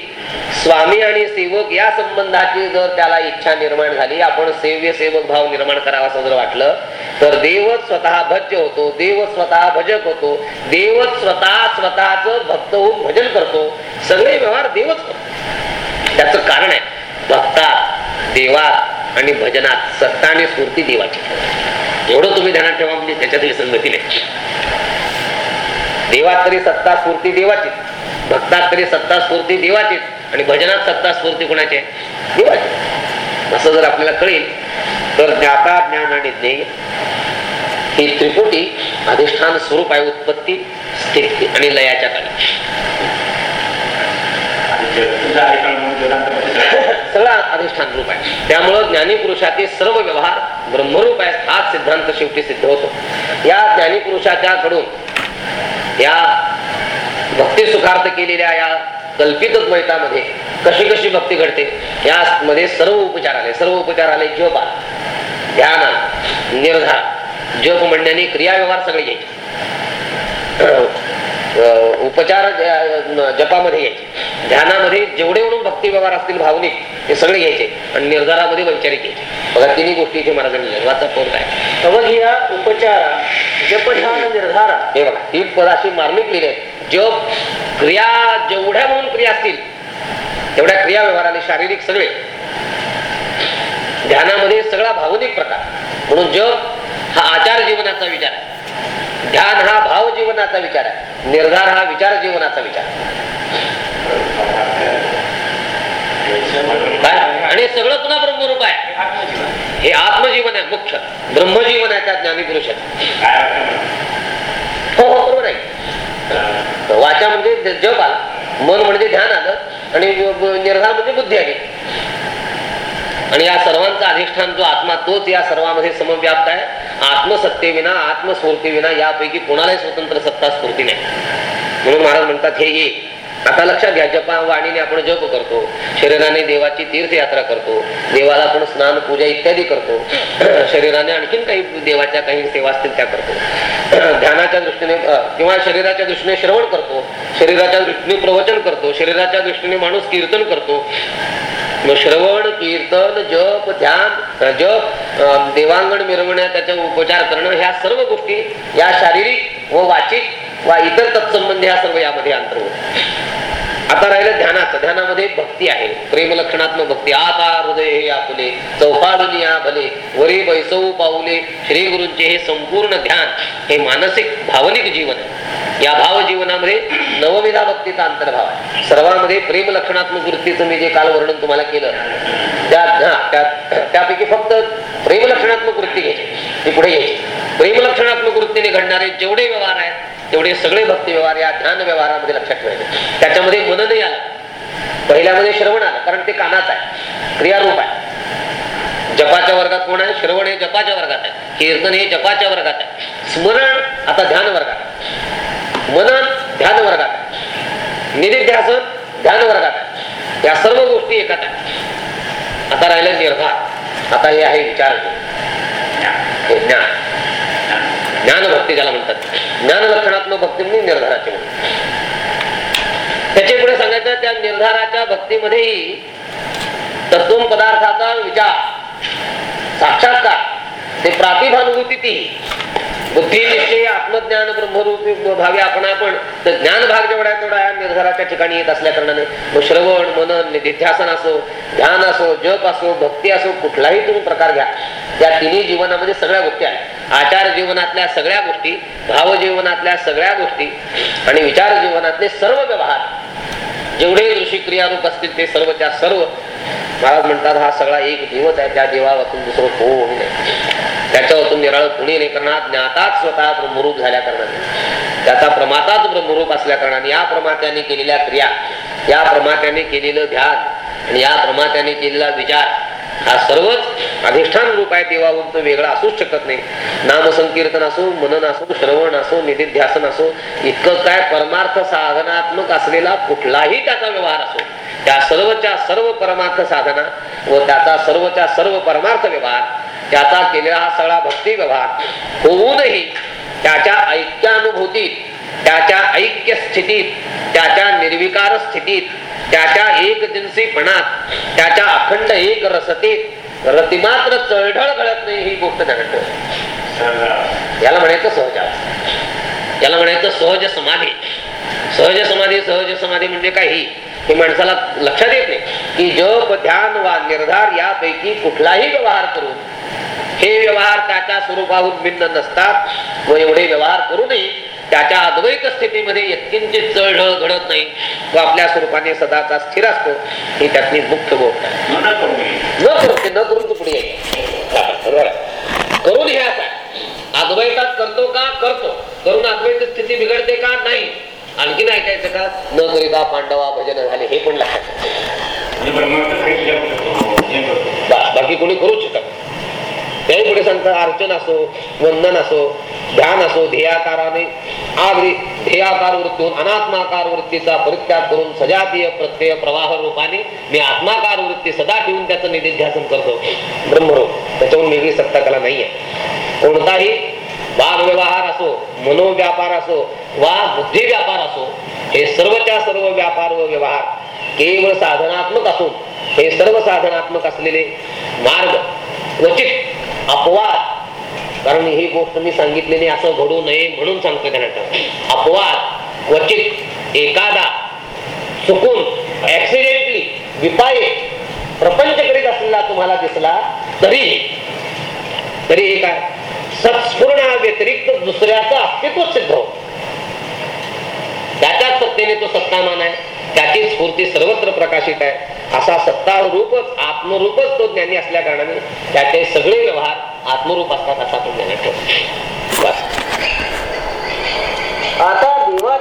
Speaker 1: स्वामी आणि सेवक या संबंधाची जर त्याला इच्छा निर्माण झाली आपण सेव्य सेवक भाव निर्माण करावा असं जर वाटलं तर देवच स्वतः भज्य होतो देव स्वतः भजक होतो देवच स्वतः स्वतःच भक्त होऊन भजन करतो सगळे व्यवहार देवच करतो. त्याच कारण आहे भक्तात देवात आणि भजनात सत्ता आणि स्फूर्ती देवाची. एवढं तुम्ही ध्यानात ठेवा म्हणजे त्याच्यातही संगती नाही. देवात तरी सत्ता स्फूर्ती देवाची भक्तात तरी सत्ता स्फूर्ती देवाची आणि भजनात सत्ता स्फूर्ती कोणाची आहे? देवाची. असं जर आपल्याला कळेल तर ज्ञाता ज्ञान आणि ज्ञेय ही त्रिपुटी अधिष्ठान स्वरूप आहे उत्पत्ती स्थिती आणि लयाच्या काळी सगळा अधिष्ठान रूप आहे. त्यामुळं ज्ञानी पुरुषाचे सर्व व्यवहार ब्रह्मरूप आहे हा सिद्धांत शेवटी सिद्ध होतो. या ज्ञानी पुरुषाच्या कडून या भक्ती सुखार्थ केलेल्या या कल्पित द्वैतामध्ये कशी कशी भक्ती घडते? या मध्ये सर्व उपचार आले. सर्व उपचार आले जप ध्यान निर्धार जप म्हणण्याने क्रिया व्यवहार सगळे घ्यायचे. उपचार जपामध्ये यायचे. ध्यानामध्ये जेवढे म्हणून भक्ती व्यवहार असतील भावनिक ते सगळे घ्यायचे आणि निर्धारामध्ये वैचारिक घ्यायचे. बघा तिन्ही गोष्टी इथे महाराजांनी वाचा पोर्ट आहे
Speaker 2: अवघिया उपचारा जपध्यान निर्धारा.
Speaker 1: हे बघा ही पद अशी मार्मिक लिहिली जप क्रिया जेवढ्या म्हणून क्रिया असतील तेवढ्या क्रिया व्यवहाराने शारीरिक सगळे. ध्यानामध्ये सगळा भावनिक प्रकार. म्हणून जप हा आचार जीवनाचा विचार आहे. ध्यान हा जीवनाचा विचार आहे. निर्धार हा विचार जीवनाचा विचार. आणि सगळं पुन्हा ब्रह्मरूप आहे. हे आत्मजीवन आहे मुख्य. ब्रह्मजीवन आहे त्या ज्ञानी पुरुषात हो हो बरोबर आहे. वाचा म्हणजे जप आला. मन म्हणजे ध्यान आलं. आणि निर्धार म्हणजे बुद्धी आली आणि या सर्वांचा अधिष्ठान जो आत्मा तोच या सर्वांमध्ये समव्याप्त आहे. आत्मसत्तेविना आत्मस्फूर्तीविना यापैकी कोणालाही स्वतंत्र सत्ता स्फूर्ती नाही. म्हणून महाराज म्हणतात हे ये. आता लक्षात घ्या जपा वाणीने आपण जप करतो शरीराने देवाची तीर्थयात्रा करतो देवाला आपण स्नान पूजा इत्यादी करतो शरीराने आणखीन काही देवाच्या काही सेवा असतील त्या करतो. ध्यानाच्या दृष्टीने किंवा शरीराच्या दृष्टीने श्रवण करतो शरीराच्या दृष्टीने प्रवचन करतो शरीराच्या दृष्टीने माणूस कीर्तन करतो श्रवण कीर्तन जप ध्यान जप देवांगण मिरवण्या त्याचा उपचार करणं ह्या सर्व गोष्टी या शारीरिक व वाचिक वा इतर तत्संबंधी ह्या सर्व यामध्ये अंतर्भूत. आता राहिलं ध्यानाचं. ध्यानामध्ये भक्ती आहे. प्रेम लक्षणात्मक भक्ती. आता हृदय हे आपुले चौफाडून या भले वरी बैसवू पाऊले. श्री गुरूंचे हे संपूर्ण ध्यान हे मानसिक भावनिक जीवन या भाव जीवनामध्ये नवविधा भक्तीचा अंतर्भाव आहे. सर्वांमध्ये प्रेम लक्षणात्मक वृत्तीचं मी जे काल वर्णन तुम्हाला केलं त्यात त्यापैकी फक्त प्रेम लक्षणात्मक वृत्ती घ्यायची. ती पुढे घ्यायची. प्रेमलक्षणात्मक वृत्तीने घडणारे जेवढे व्यवहार आहेत तेवढे सगळे भक्ती व्यवहार या ध्यान व्यवहारामध्ये लक्षात ठेवायचे. त्याच्यामध्ये मननही आलं. पहिल्यामध्ये श्रवण आलं कारण ते कानाच आहे क्रियारूप आहे. जपाच्या वर्गात कोण आहे? श्रवण हे जपाच्या वर्गात आहे कीर्तन हे जपाच्या वर्गात आहे. स्मरण आता ध्यान वर्गात मनन ध्यान वर्गात आहे. निधिध्यासन ध्यान वर्गात आहे. या सर्व गोष्टी एकात आहे आता राहिलं निर्धार आता हे आहे विचार. हे ज्ञान. ज्ञान भक्ती ज्याला म्हणतात. ज्ञान लक्षणात्मक भक्ती म्हणजे निर्धाराची म्हणतात. त्याच्या पुढे सांगायचं त्या निर्धाराच्या भक्तीमध्येही तत्व पदार्थाचा विचार साक्षात्कार ते प्रातिभानुभूती ती बुद्धी निश्चय आत्मज्ञान ब्रह्मरूपी भावी आपण आपण तर ज्ञान भाग जेवढा तेवढा या निर्धाराच्या ठिकाणी येत असल्या कारणाने मग श्रवण मनन निधिध्यासन असो ध्यान असो जप असो भक्ती असो कुठलाही तुम्ही प्रकार घ्या. त्या तिन्ही जीवनामध्ये सगळ्या गोष्टी आहेत. आचार जीवनातल्या सगळ्या गोष्टी भाव जीवनातल्या सगळ्या गोष्टी आणि विचार जीवनातले सर्व व्यवहार. जेवढे ऋषी क्रियारूप असतील ते सर्वच्या सर्व महाराज म्हणतात हा सगळा एक देवच आहे त्या देवापासून दुसरं होऊ नाही. त्याच्यावरतून निराळ कुणी नाही करणार. ज्ञाताच स्वतः ब्रह्मरूप झाल्या कारणाने. त्याचा प्रमाताच ब्रह्मरूप असल्या कारणाने या प्रमात्याने केलेल्या क्रिया या प्रमात्याने केलेलं ध्यान आणि या प्रमात्याने केलेला विचार हा सर्वच अधिष्ठान रूप आहे. देवावरून तो वेगळा असूच शकत नाही. नामसंकीर्तन असो मनन असो श्रवण असो निधीध्यासन असो इतकं काय परमार्थ साधनात्मक असलेला कुठलाही त्याचा व्यवहार असो त्या सर्वच्या सर्व परमार्थ साधना व त्याचा सर्वच्या सर्व परमार्थ व्यवहार त्याचा केलेला हा सगळा भक्ती व्यवहार होऊनही त्याच्या ऐक्यानुभूतीत त्याच्या ऐक्य स्थितीत त्याच्या निर्विकार स्थितीत त्याच्या एकजिन्सीपणात त्याच्या अखंड एक रसतेत रतिमात्र चळढळ घडत नाही ही गोष्ट ठेवा याला म्हणायचं सहज. याला म्हणायचं सहज समाधी. सहज समाधी सहज समाधी म्हणजे काय ही माणसाला लक्षात येत नाही. की जप ध्यान वा निर्धार यापैकी कुठलाही व्यवहार करून हे व्यवहार त्याच्या स्वरूपाहून भिन्न नसतात व एवढे व्यवहार करूनही त्याच्या अद्वैत स्थितीमध्ये यत्किंचित चळढळ घडत नाही व आपल्या स्वरूपाने सदाचा स्थिर असतो. ही त्यातली मुख्य गोष्ट आहे. न करून ते न करून तू पुढे. करून हे असा अद्वैतात करतो का? करतो. करून अद्वैत स्थिती बिघडते का? नाही. आणखीन ऐकायचं का? न करिता पांडवा भजन झाले हे पण बाकी कोणी करूच शकत. त्याही पुढे सांगतात अर्चन असो वंदन असो ध्यान असो ध्येयाकाराने आग्री ध्येयाकार वृत्तीहून अनात्माकार वृत्तीचा परित्याग करून सजातीय प्रत्यय प्रवाह रूपाने मी आत्माकार वृत्ती सदा ठेवून त्याचं निधिध्यासन करतो. ब्रह्मरूप त्याच्याहून वेगळी सत्ता त्याला नाहीये. कोणताही वाद व्यवहार असो मनोव्यापार असो वा बुद्धी व्यापार असो हे सर्वच्या सर्व व्यापार व व्यवहार केवळ साधनात्मक असून हे सर्व साधनात्मक असलेले मार्ग क्वचित अपवाद कारण ही गोष्ट मी सांगितलेली असं घडू नये म्हणून सांगतोय त्यांना अपवाद क्वचित एखादा चुकून ऍक्सिडेंटली विपाये प्रपंच करीत असलेला तुम्हाला दिसला तरी तरी हे काय? सत्स्फूर्ण व्यतिरिक्त दुसऱ्याचं अस्तित्व सिद्ध होत त्याच्याच सत्तेने तो सत्तामान आहे त्याची स्फूर्ती सर्वत्र प्रकाशित आहे असा सत्ता रूपच आत्मरूपच तो ज्ञानी असल्या कारणाने त्याचे सगळे व्यवहार आत्मरूप असतात असा तो ज्ञानी ठेवतो. बस.
Speaker 2: आता